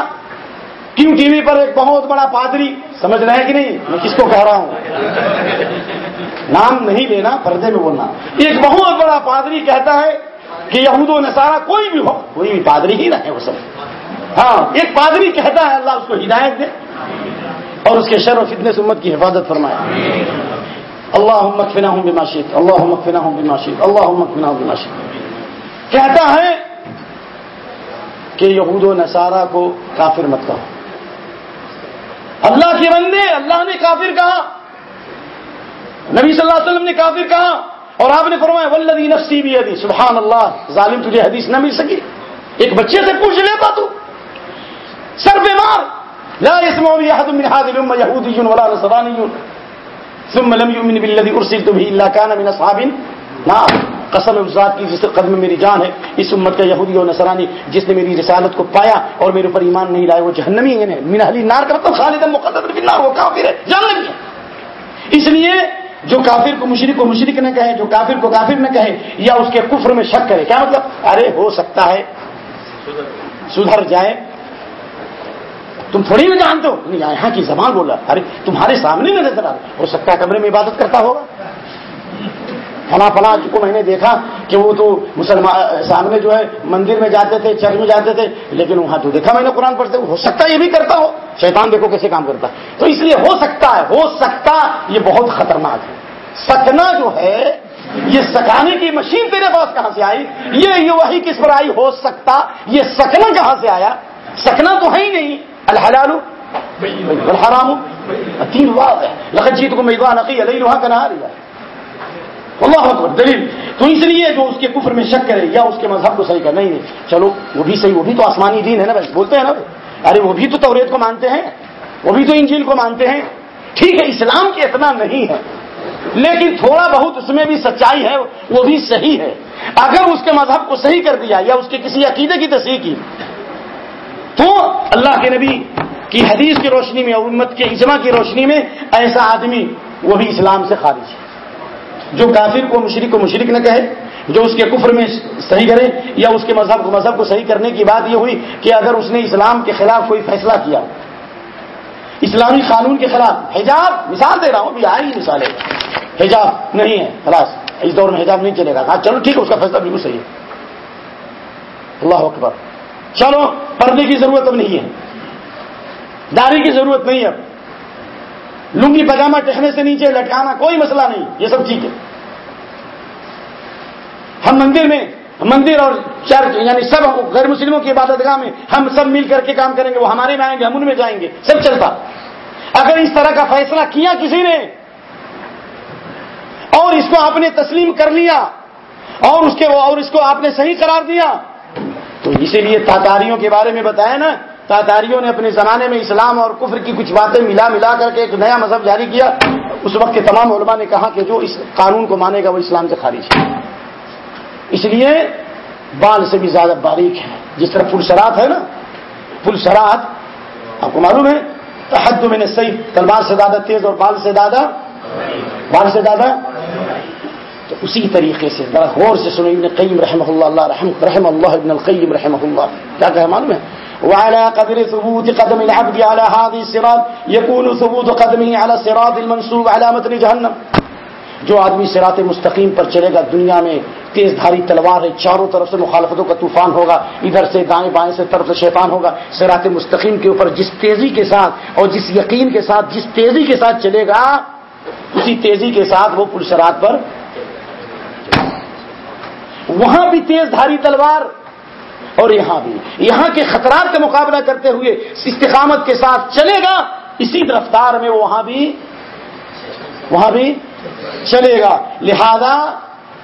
کیوں ٹی وی پر ایک بہت بڑا پادری؟ سمجھ رہے ہیں کہ نہیں؟ میں کس کو کہہ رہا ہوں؟ نام نہیں لینا، پردے میں بولنا۔ ایک بہت بڑا پادری کہتا ہے کہ یہود و نصارہ کوئی بھی ہو، کوئی بھی پادری ہی رہے وہ سب۔ ہاں ایک پادری کہتا ہے، اللہ اس کو ہدایت دے اور اس کے شر و فتنے سے امت کی حفاظت فرمائے۔ اللہ مکفنا ہوں بماشید اللہ مکفنا ہوں بماشید اللہ مکفنا ہوں بماشید کہتا ہے کہ یہود و نصارہ کو کافر مت کہو۔ اللہ کے بندے، اللہ نے کافر کہا۔ نبی صلی اللہ علیہ وسلم نے کافر کہا۔ اور آپ نے فرمایا ولدی نفسی بھی حدیث سبحان اللہ ظالم تجھے حدیث نہ مل سکی۔ ایک بچے سے پوچھ لیتا تو۔ سر بیمار لا يسمع بي احد من هذه الامه يهودي ولا نصراني۔ ثم لم يؤمن بالذي ارسلت به الا كان من اصحاب نار قسم ذات کی جس قدم میں میری جان ہے، اس امت کا یہودی اور نصرانی، جس نے میری رسالت کو پایا اور میرے اوپر ایمان نہیں لائے، وہ جہنمی ہے من نار کا مطلب خالد مقدر فی وہ کافر ہے جہنمی ہے اس لیے جو کافر کو مشرق کو مشرق نہ کہے، جو کافر کو کافر نہ کہے، یا اس کے کفر میں شک کرے، کیا مطلب؟ ارے، ہو سکتا ہے۔ سدھر جائے۔ تم تھوڑی نہ جانتے ہو۔ نہیں، یہاں کی زبان بولا۔ ارے، تمہارے سامنے میں نظر آ رہا ہو سکتا ہے کمرے میں عبادت کرتا ہوگا۔ فلاں فلاں کو میں نے دیکھا کہ وہ تو مسلمان، سامنے جو ہے مندر میں جاتے تھے، چرچ میں جاتے تھے، لیکن وہاں تو دیکھا میں نے قرآن پڑھتے ہو سکتا ہے یہ بھی کرتا ہو۔ شیطان دیکھو کیسے کام کرتا تو اس لیے ہو سکتا ہے، ہو سکتا یہ بہت خطرناک ہے۔ سکنا جو ہے، یہ سکانے کی مشین تیرے پاس کہاں سے آئی؟ یہ وہی کس پر آئی؟ ہو سکتا، یہ سکنا کہاں سے آیا؟ سکنا تو ہے ہی نہیں۔ الحلال الحرام تین بات ہے جیت کو میدان عقی علیہ روحا کا نہ اللہ اکبر، دلیل۔ تو اس لیے جو اس کے کفر میں شک کرے یا اس کے مذہب کو صحیح کر، نہیں نہیں۔ چلو، وہ بھی صحیح، وہ بھی تو آسمانی دین ہے نا بھائی، بولتے ہیں نا بھائی۔ ارے، وہ بھی تو توریت کو مانتے ہیں، وہ بھی تو انجیل کو مانتے ہیں۔ ٹھیک ہے، اسلام کے اتنا نہیں ہے، لیکن تھوڑا بہت اس میں بھی سچائی ہے، وہ بھی صحیح ہے۔ اگر اس کے مذہب کو صحیح کر دیا یا اس کے کسی عقیدے کی تصحیح کی، تو اللہ کے نبی کی حدیث کی روشنی میں اور امت کے اجماع کی روشنی میں ایسا آدمی وہ بھی اسلام سے خارج ہے۔ جو کافر کو مشرق کو مشرق نہ کہے، جو اس کے کفر میں صحیح کرے یا اس کے مذہب کو مذہب کو صحیح کرنے کی بات یہ ہوئی کہ اگر اس نے اسلام کے خلاف کوئی فیصلہ کیا۔ اسلامی قانون کے خلاف حجاب، مثال دے رہا ہوں، ابھی آئی مثال ہے۔ حجاب نہیں ہے، خلاص، اس دور میں حجاب نہیں چلے گا۔ ہاں چلو ٹھیک ہے، اس کا فیصلہ بالکل صحیح ہے۔ اللہ اکبر۔ چلو پردے کی ضرورت اب نہیں ہے۔ داڑھی کی ضرورت نہیں ہے۔ اب لنگی پاجامہ ٹہنے سے نیچے لٹکانا کوئی مسئلہ نہیں، یہ سب ٹھیک ہے۔ ہم مندر میں، مندر اور چرچ یعنی سب غیر مسلموں کی عبادت گاہ میں ہم سب مل کر کے کام کریں گے، وہ ہمارے میں آئیں گے، ہم ان میں جائیں گے، سب چلتا۔ اگر اس طرح کا فیصلہ کیا کسی نے، اور اس کو آپ نے تسلیم کر لیا، اور اس کے، اور اس کو آپ نے صحیح قرار دیا، تو اسی لیے تاتاریوں کے بارے میں بتایا نا تاتاریوں نے اپنے زمانے میں اسلام اور کفر کی کچھ باتیں ملا ملا کر کے ایک نیا مذہب جاری کیا۔ اس وقت کے تمام علماء نے کہا کہ جو اس قانون کو مانے گا وہ اسلام سے خارج ہے۔ اس لیے بال سے بھی زیادہ باریک ہے۔ جس طرح پلسرات ہے نا پلسرات آپ کو معلوم ہے حد میں نے صحیح تلوار سے زیادہ تیز اور بال سے زیادہ، بال سے زیادہ۔ تو اسی طریقے سے بڑا غور سے سنو ابن قیم رحمہ اللہ اللہ رحم رحم اللہ ابن القیم رحمہ اللہ۔ کیا کہ معلوم ہے؟ وعلى قدر ثبوت قدم العبد على هذه الصراط يكون ثبوت قدمه على الصراط المنصوب على متن جهنم. جو آدمی سرات مستقیم پر چلے گا، دنیا میں تیز دھاری تلوار ہے، چاروں طرف سے مخالفتوں کا طوفان ہوگا، ادھر سے دائیں بائیں سے طرف سے شیطان ہوگا۔ سرات مستقیم کے اوپر جس تیزی کے ساتھ اور جس یقین کے ساتھ، جس تیزی کے ساتھ چلے گا، اسی تیزی کے ساتھ وہ پلسرات پر وہاں بھی تیز دھاری تلوار۔ اور یہاں بھی۔ یہاں کے خطرات کا مقابلہ کرتے ہوئے استقامت کے ساتھ چلے گا، اسی رفتار میں وہاں بھی وہاں بھی چلے گا۔ لہذا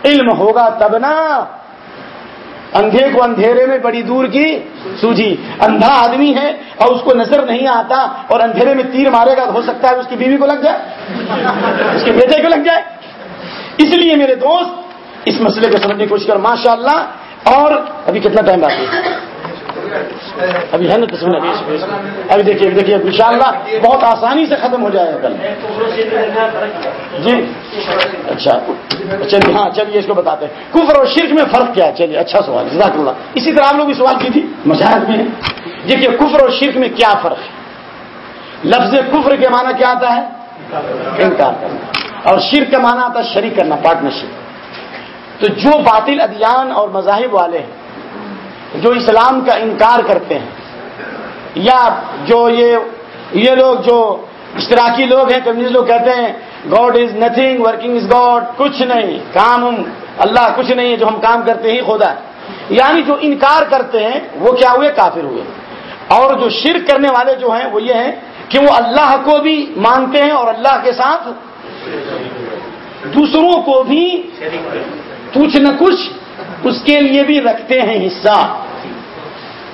علم ہوگا تب نا۔ اندھے کو اندھیرے میں بڑی دور کی سوجی اندھا آدمی ہے اور اس کو نظر نہیں آتا اور اندھیرے میں تیر مارے گا تو ہو سکتا ہے اس کی بیوی کو لگ جائے۔ اس کے بیٹے کو لگ جائے۔ اس لیے میرے دوست، اس مسئلے کو سمجھنے کی کوشش کر ماشاء اللہ اور ابھی کتنا ٹائم باقی ہے؟ ابھی ہے نا تصویر ابھی ابھی دیکھیے دیکھیے ان شاء اللہ بہت آسانی سے ختم ہو جائے گا کل۔ جی۔ اچھا۔ چلیے ہاں چلیے، اس کو بتاتے ہیں۔ کفر اور شرک میں فرق کیا ہے؟ چلیے اچھا سوال جزاک اللہ۔ اسی طرح آپ لوگ بھی سوال کی تھی مشاہد میں دیکھیے، کفر اور شرک میں کیا فرق ہے؟ لفظ کفر کے معنی کیا آتا ہے؟ انکار کرنا۔ اور شرک کا معنی آتا ہے شریک کرنا، پارٹنرشپ۔ تو جو باطل ادیان اور مذاہب والے ہیں، جو اسلام کا انکار کرتے ہیں، یا جو یہ یہ لوگ جو اشتراکی لوگ ہیں، کمیونسٹ لوگ کہتے ہیں God is nothing working is God کچھ نہیں، کام ہم، اللہ کچھ نہیں ہے، جو ہم کام کرتے ہی خدا ہے۔ یعنی جو انکار کرتے ہیں، وہ کیا ہوئے؟ کافر ہوئے۔ اور جو شرک کرنے والے جو ہیں، وہ یہ ہیں کہ وہ اللہ کو بھی مانتے ہیں اور اللہ کے ساتھ دوسروں کو بھی کچھ نہ کچھ اس کے لیے بھی رکھتے ہیں حصہ۔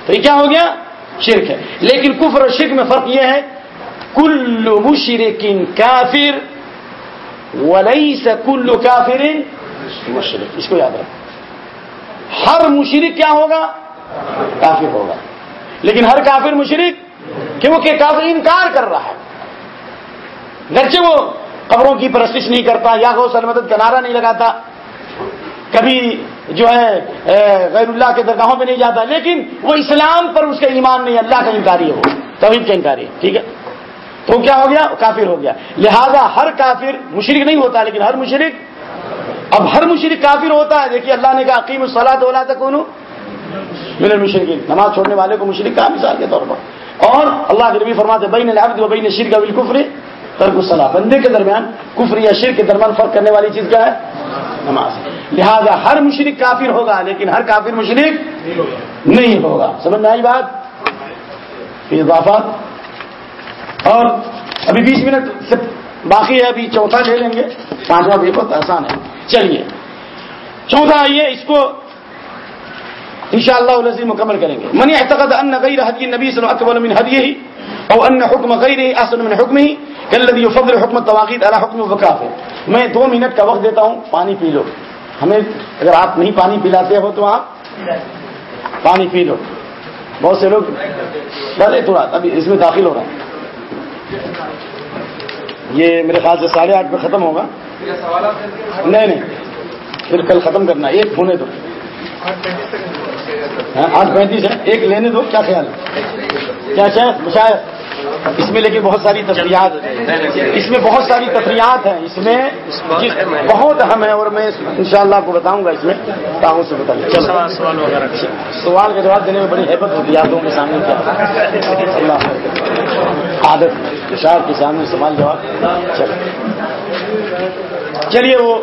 تو یہ کیا ہو گیا؟ شرک ہے۔ لیکن کفر اور شرک میں فرق یہ ہے، کل مشرقین کافر ولیس کل کافر مشرق اس کو یاد رکھ ہر مشرق کیا ہوگا؟ کافر ہوگا۔ لیکن ہر کافر مشرق کیونکہ کافر انکار کر رہا ہے۔ گرچہ وہ قبروں کی پرستش نہیں کرتا، یا وہ سلمت کا نعرہ نہیں لگاتا کبھی جو ہے غیر اللہ کے درگاہوں پہ نہیں جاتا، لیکن وہ اسلام پر اس کا ایمان نہیں، اللہ کا انکاری ہو، توحید کا انکاری ٹھیک ہے؟ تو کیا ہو گیا؟ کافر ہو گیا۔ لہذا ہر کافر مشرق نہیں ہوتا، لیکن ہر مشرق اب ہر مشرق کافر ہوتا ہے۔ دیکھیے، اللہ نے کہا عقیم الصلاح اولا تک میرے مشرقی نماز چھوڑنے والے کو مشرق کا مثال کے طور پر۔ اور اللہ کے نبی فرماتے، بین العبد و بین شرک بالکفر ترک الصلاح بندے کے درمیان کفر یا شرک کے درمیان فرق کرنے والی چیز کیا ہے؟ نماز۔ لہذا ہر مشرق کافر ہوگا، لیکن ہر کافر مشرق نہیں ہوگا۔ سمجھ میں آئی بات؟ اضافات۔ اور ابھی بیس منٹ سے باقی ہے، ابھی چوتھا لے لیں گے۔ پانچواں بھی بہت آسان ہے۔ چلیے۔ چوتھا آئیے، اس کو انشاءاللہ شاء اللہ مکمل کریں گے۔ منی اعتقد ان غیر حدی نبی صلی اللہ علیہ من حدیہ ہی او ان حکم غیر احسن من حکم ہی کلذی یفضل حکم التواقیت علی حکم وقاف میں دو منٹ کا وقت دیتا ہوں، پانی پی لو۔ ہمیں اگر آپ نہیں پانی پلاتے ہو تو آپ پانی پی لو۔ بہت سے لوگ ڈرے تھوڑا ابھی اس میں داخل ہو رہا ہے۔ یہ میرے خیال سے ساڑھے آٹھ پہ ختم ہوگا۔ نہیں نہیں پھر کل ختم کرنا ایک ہونے دو۔ آٹھ پینتیس ہے ایک لینے دو کیا خیال؟ کیا شاید شاید اس میں لیکن بہت ساری تفریحات۔ اس میں بہت ساری تفریحات ہیں۔ اس میں بہت اہم ہے اور میں انشاءاللہ آپ کو بتاؤں گا اس میں۔ تاؤں سے بتا سوال کا جواب دینے میں بڑی حیبت ہوتی ہے۔ یادوں کے سامنے کیا؟ اللہ عادت اشار کے سامنے سوال جواب۔ چلیے وہ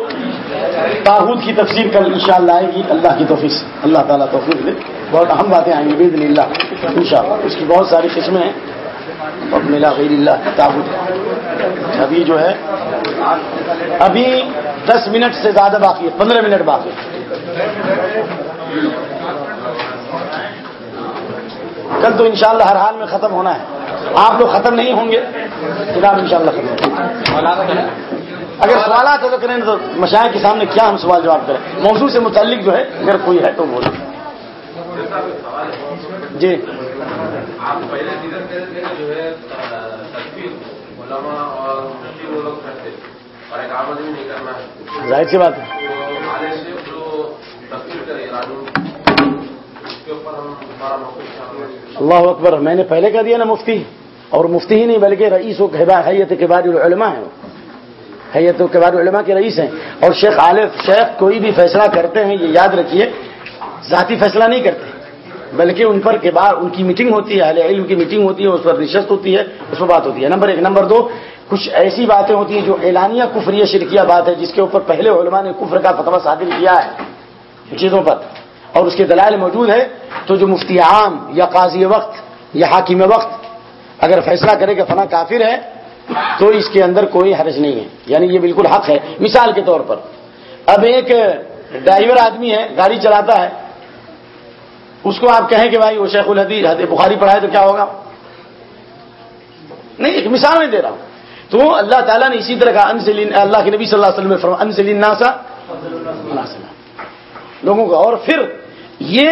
تاحود کی تفصیل کل انشاءاللہ آئے گی. اللہ کی توفیق اللہ تعالیٰ توفیق دے. بہت اہم باتیں آئیں گی. بید اللہ. ان شاء اللہ اس کی بہت ساری قسمیں ہیں. اور ملا غیر اللہ تابوت ابھی جو ہے، ابھی دس منٹ سے زیادہ باقی ہے. پندرہ منٹ باقی کل تو انشاءاللہ ہر حال میں ختم ہونا ہے. آپ لوگ ختم نہیں ہوں گے. کتاب ان شاء اللہ ختم اگر سوالات ہو تو کریں تو مشاہد کے سامنے کیا ہم سوال جواب کریں؟ موضوع سے متعلق جو ہے اگر کوئی ہے تو بولیں جی۔ ہے ہے۔ ظاہر سی بات ہے۔ تکفیر کرے اللہ اکبر میں نے پہلے کہہ دیا نا مفتی اور مفتی ہی نہیں بلکہ رئیس و حیت کے بعد علماء ہیں۔ حیت و کبار علماء کے رئیس ہیں اور شیخ عالف، شیخ کوئی بھی فیصلہ کرتے ہیں، یہ یاد رکھیے، ذاتی فیصلہ نہیں کرتے، بلکہ ان پر کے بعد ان کی میٹنگ ہوتی ہے، اہل علم کی میٹنگ ہوتی ہے، اس پر نشست ہوتی ہے، اس پر بات ہوتی ہے۔ نمبر ایک. نمبر دو، کچھ ایسی باتیں ہوتی ہیں جو اعلانیہ کفری شرکیہ بات ہے، جس کے اوپر پہلے علماء نے کفر کا فتوا صادر کیا ہے چیزوں پر۔ اور اس کے دلائل موجود ہے تو جو مفتی عام یا قاضی وقت یا حاکم وقت، اگر فیصلہ کرے کہ فنا کافر ہے تو اس کے اندر کوئی حرج نہیں ہے۔ یعنی یہ بالکل حق ہے۔ مثال کے طور پر، اب ایک ڈرائیور آدمی ہے، گاڑی چلاتا ہے۔ اس کو آپ کہیں کہ بھائی وہ شیخ الحدیث بخاری پڑھائے تو کیا ہوگا؟ نہیں، ایک مثال میں دے رہا ہوں۔ تو اللہ تعالیٰ نے اسی طرح کا اللہ کے نبی صلی اللہ علیہ وسلم انسلین ناسا لوگوں کو اور پھر یہ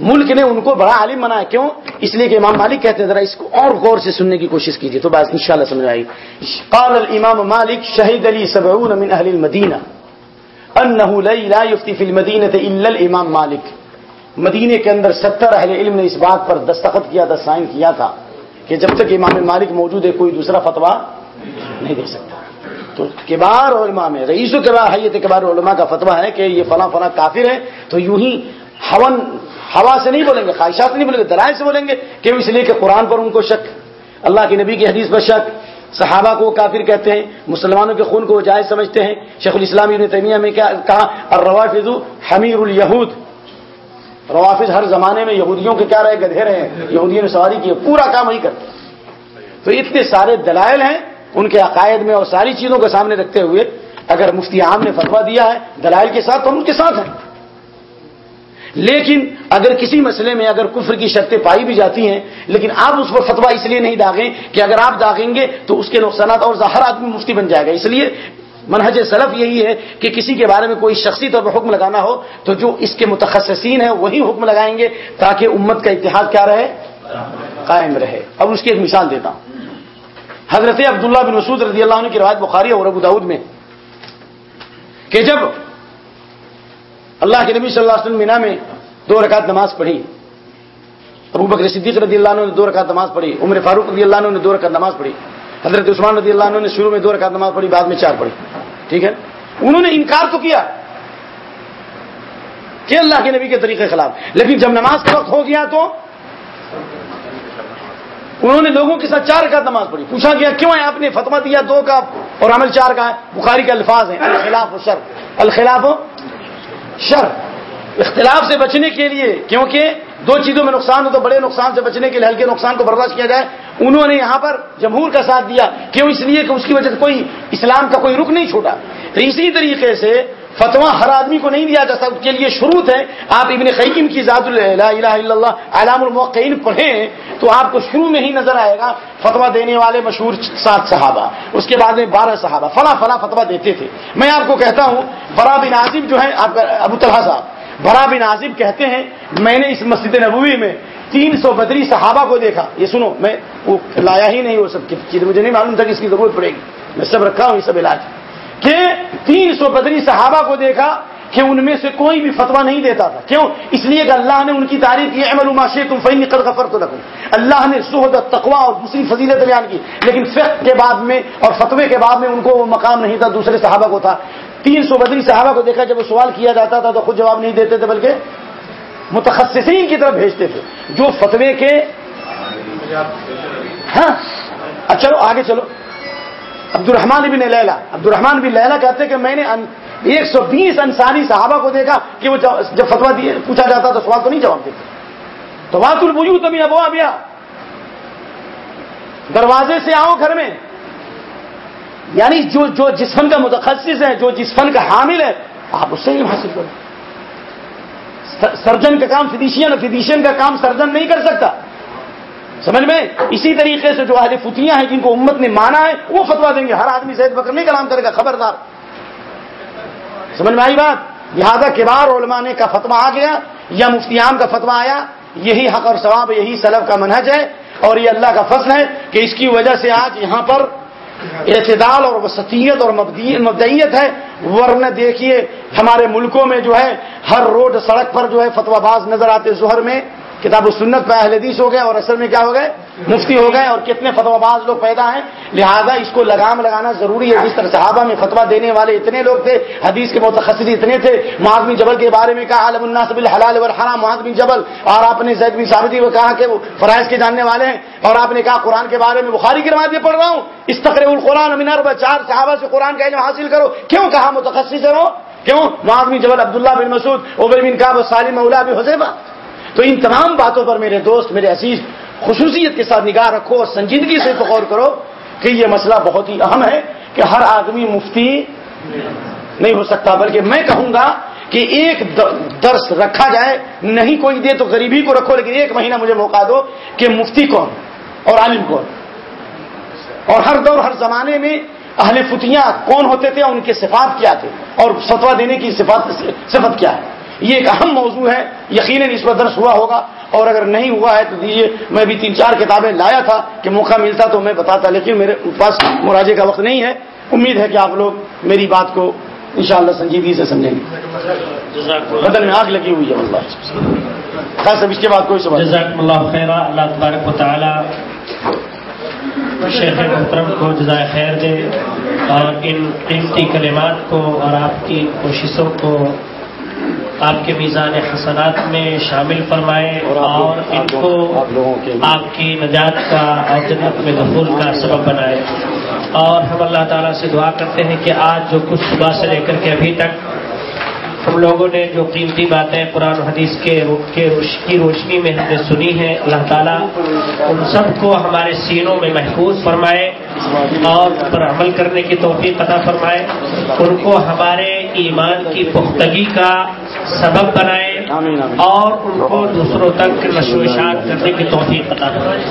ملک نے ان کو بڑا عالم بنایا. کیوں؟ اس لیے کہ امام مالک کہتے ذرا اس کو اور غور سے سننے کی کوشش کیجیے تو بات ان شاء سمجھ آئی. قال الامام مالک، شہید علی سبعون من اہل المدینہ انه لا يفتي في المدينه الا الامام مالک. مدینے کے اندر ستر اہل علم نے اس بات پر دستخط کیا تھا، سائن کیا تھا کہ جب تک امام مالک موجود ہے، کوئی دوسرا فتوا نہیں دے سکتا. تو کبار علماء میں، رئیس و کبار حیت کبار علماء کا فتوا ہے کہ یہ فلاں فلاں کافر ہے تو یوں ہی ہون، ہوا سے نہیں بولیں گے، خواہشات سے نہیں بولیں گے، دلائل سے بولیں گے کہ اس لیے کہ قرآن پر ان کو شک، اللہ کے نبی کی حدیث پر شک۔ صحابہ کو کافر کہتے ہیں، مسلمانوں کے خون کو وہ جائز سمجھتے ہیں۔ شیخ الاسلام ابن تیمیہ میں کیا، کہا اور روافظ حمیر الیہود۔ روافظ ہر زمانے میں یہودیوں کے کیا رہے، گدھے رہے ہیں۔ یہودیوں نے سواری کی، پورا کام وہی کرتے تو اتنے سارے دلائل ہیں ان کے عقائد میں اور ساری چیزوں کو سامنے رکھتے ہوئے، اگر مفتی عام نے فتوا دیا ہے، دلائل کے ساتھ تو ہم ان کے ساتھ ہیں۔ لیکن اگر کسی مسئلے میں اگر کفر کی شرطیں پائی بھی جاتی ہیں، لیکن آپ اس پر فتوا اس لیے نہیں داغیں کہ اگر آپ داغیں گے تو اس کے نقصانات اور ہر آدمی مفتی بن جائے گا۔ اس لیے منہج سلف یہی ہے کہ کسی کے بارے میں کوئی شخصی طور پر حکم لگانا ہو تو جو اس کے متخصصین ہیں وہی حکم لگائیں گے تاکہ امت کا اتحاد کیا رہے؟ قائم رہے۔ اب اس کی ایک مثال دیتا ہوں۔ حضرت عبداللہ بن مسعود رضی اللہ عنہ کی روایت بخاری اور ابو داود میں کہ جب اللہ کے نبی صلی اللہ علیہ وسلم مینا میں دو رکعت نماز پڑھی۔ ابو بکر صدیق رضی اللہ عنہ نے دو رکعت نماز پڑھی، عمر فاروق رضی اللہ عنہ نے دو رکعت نماز پڑھی، حضرت عثمان رضی اللہ عنہ نے شروع میں دو رکعت نماز پڑھی، بعد میں چار پڑھی۔ ٹھیک ہے؟ انہوں نے انکار تو کیا کہ اللہ کے نبی کے طریقے خلاف۔ لیکن جب نماز کا وقت ہو گیا تو انہوں نے لوگوں کے ساتھ چار کا نماز پڑھی۔ پوچھا گیا، کیوں ہے آپ نے فتوا دیا دو کا اور عمل چار کا ہے۔ بخاری کے الفاظ ہیں، الخلاف و شر۔ الخلاف و شر اختلاف سے بچنے کے لیے، کیونکہ دو چیزوں میں نقصان ہو تو بڑے نقصان سے بچنے کے لیے، ہلکے نقصان کو برداشت کیا جائے۔ انہوں نے یہاں پر جمہور کا ساتھ دیا، کیوں؟ اس لیے کہ اس کی وجہ سے کوئی اسلام کا کوئی رخ نہیں چھوٹا۔ تو اسی طریقے سے فتوا ہر آدمی کو نہیں دیا جاتا اس کے لیے شروع ہے آپ ابن قیم کی ذات اللہ، علام الموقعین پڑھیں تو آپ کو شروع میں ہی نظر آئے گا فتوا دینے والے مشہور سات صحابہ۔ اس کے بعد میں بارہ صحابہ۔ فلاں فلاں فتوا دیتے تھے۔ میں آپ کو کہتا ہوں، برا بن عاصم جو ہے آپ کا ابو طلحہ صاحب، برا بن عاصم کہتے ہیں، میں نے اس مسجد نبوی میں تین سو بدری صحابہ کو دیکھا۔ یہ سنو، میں وہ لایا ہی نہیں وہ سب چیزیں مجھے نہیں معلوم تھا کہ اس کی ضرورت پڑے گی۔ میں سب رکھا ہوں، یہ سب علاج۔ کہ تین سو بدری صحابہ کو دیکھا کہ ان میں سے کوئی بھی فتوا نہیں دیتا تھا۔ کیوں؟ اس لیے کہ اللہ نے ان کی تعریف کی احمد الماشی تم فین قد غفر تو رکھوں اللہ نے سہد تقوا اور دوسری فضیلت بیان کی، لیکن فقہ کے بعد میں اور فتوے کے بعد میں ان کو وہ مقام نہیں تھا، دوسرے صحابہ کو تھا۔ تین سو بدری صحابہ کو دیکھا، جب وہ سوال کیا جاتا تھا تو خود جواب نہیں دیتے تھے، بلکہ متخصصین کی طرف بھیجتے تھے۔ جو فتوے کے ہاں؟ اچھا، چلو، آگے چلو۔ عبد الرحمان بن لیلا عبد الرحمان بن لیلا کہتے کہ میں نے ایک سو بیس انصاری صحابہ کو دیکھا کہ وہ جب فتوا دیے پوچھا جاتا تو سوال تو نہیں جواب دیتے. تو بات البو تبھی ابو آبیا دروازے سے آؤ گھر میں. یعنی جو جو جس فن کا متخصص ہے، جو جس فن کا حامل ہے، آپ اس سے علم حاصل کرو. سرجن کا کام فزیشین فزیشین کا کام سرجن نہیں کر سکتا. سمجھ میں؟ اسی طریقے سے جو اہل فتیاں ہیں، جن کو امت نے مانا ہے، وہ فتوا دیں گے۔ ہر آدمی زید بکر نہیں کلام کرے گا، خبردار۔ سمجھ میں آئی بات؟ لہٰذا کبار علماء نے کا فتوا آ گیا، یا مفتیام کا فتوا آیا، یہی حق اور ثواب، یہی سلب کا منہج ہے، اور یہ اللہ کا فصل ہے کہ اس کی وجہ سے آج یہاں پر اعتدال اور وسطیت اور مبدعیت ہے۔ ورنہ دیکھیے، ہمارے ملکوں میں جو ہے، ہر روڈ سڑک پر جو ہے فتوا باز نظر آتے ظہر میں۔ کتاب و سنت پہ اہل حدیث ہو گئے اور اصل میں کیا ہو گئے؟ مفتی ہو گئے اور کتنے فتوا باز لوگ پیدا ہیں۔ لہذا اس کو لگام لگانا ضروری ہے۔ جس طرح صحابہ میں فتوا دینے والے اتنے لوگ تھے، حدیث کے متخصص اتنے تھے۔ معذمی جبل کے بارے میں کہا عالم الناس بالحلال والحرام. معذمی جبل، اور آپ نے زید بن ثابتی کو کہا کہ وہ فرائض کے جاننے والے ہیں۔ اور آپ نے کہا، قرآن کے بارے میں بخاری کی روایت پڑھ رہا ہوں۔ اس تقریب القرآن امینار چار صحابہ سے قرآن کا علم حاصل کرو۔ کیوں کہا متخصص ہے وہ کیوں معذمی جبل، عبداللہ بن مسعود عبر بن کاب سالم، مولا بھی حسیبہ تو ان تمام باتوں پر میرے دوست، میرے عزیز، خصوصیت کے ساتھ نگاہ رکھو اور سنجیدگی سے غور کرو کہ یہ مسئلہ بہت ہی اہم ہے کہ ہر آدمی مفتی نہیں ہو سکتا، بلکہ میں کہوں گا کہ ایک درس رکھا جائے، نہیں کوئی دے تو غریبی کو رکھو، لیکن ایک مہینہ مجھے موقع دو کہ مفتی کون اور عالم کون۔ اور ہر دور، ہر زمانے میں اہل فتیاں کون ہوتے تھے اور ان کے صفات کیا تھے اور فتوا دینے کی صفات، صفت کیا ہے۔ یہ ایک اہم موضوع ہے، یقیناً اس پر درس ہوا ہوگا۔ اور اگر نہیں ہوا ہے تو دیجیے میں بھی تین چار کتابیں لایا تھا کہ موقع ملتا تو میں بتاتا، لیکن میرے پاس مراجے کا وقت نہیں ہے۔ امید ہے کہ آپ لوگ میری بات کو انشاءاللہ سنجیدگی سے سمجھیں گے۔ بدن میں آگ لگی ہوئی ہے اللہ خاص اب اس کے بعد کوئی سوال؟ جزاک اللہ خیر اللہ تبارک و تعالی شیخ محترم کو جزائے خیر دے۔ اور ان قیمتی کلمات کو اور آپ کی کوششوں کو آپ کے میزان حسنات میں شامل فرمائے اور ان کو آپ کی نجات کا اور جنت میں دخول کا سبب بنائے اور ہم اللہ تعالیٰ سے دعا کرتے ہیں کہ آج جو کچھ صبح سے لے کر کے ابھی تک ہم لوگوں نے جو قیمتی باتیں قرآن حدیث کے کی روشنی میں ہم نے سنی ہیں اللہ تعالیٰ ان سب کو ہمارے سینوں میں محفوظ فرمائے۔ اور پر عمل کرنے کی توفیق عطا فرمائے۔ ان کو ہمارے ایمان کی پختگی کا سبب بنائے اور ان کو دوسروں تک نشوشات کرنے کی توفیق عطا فرمائے۔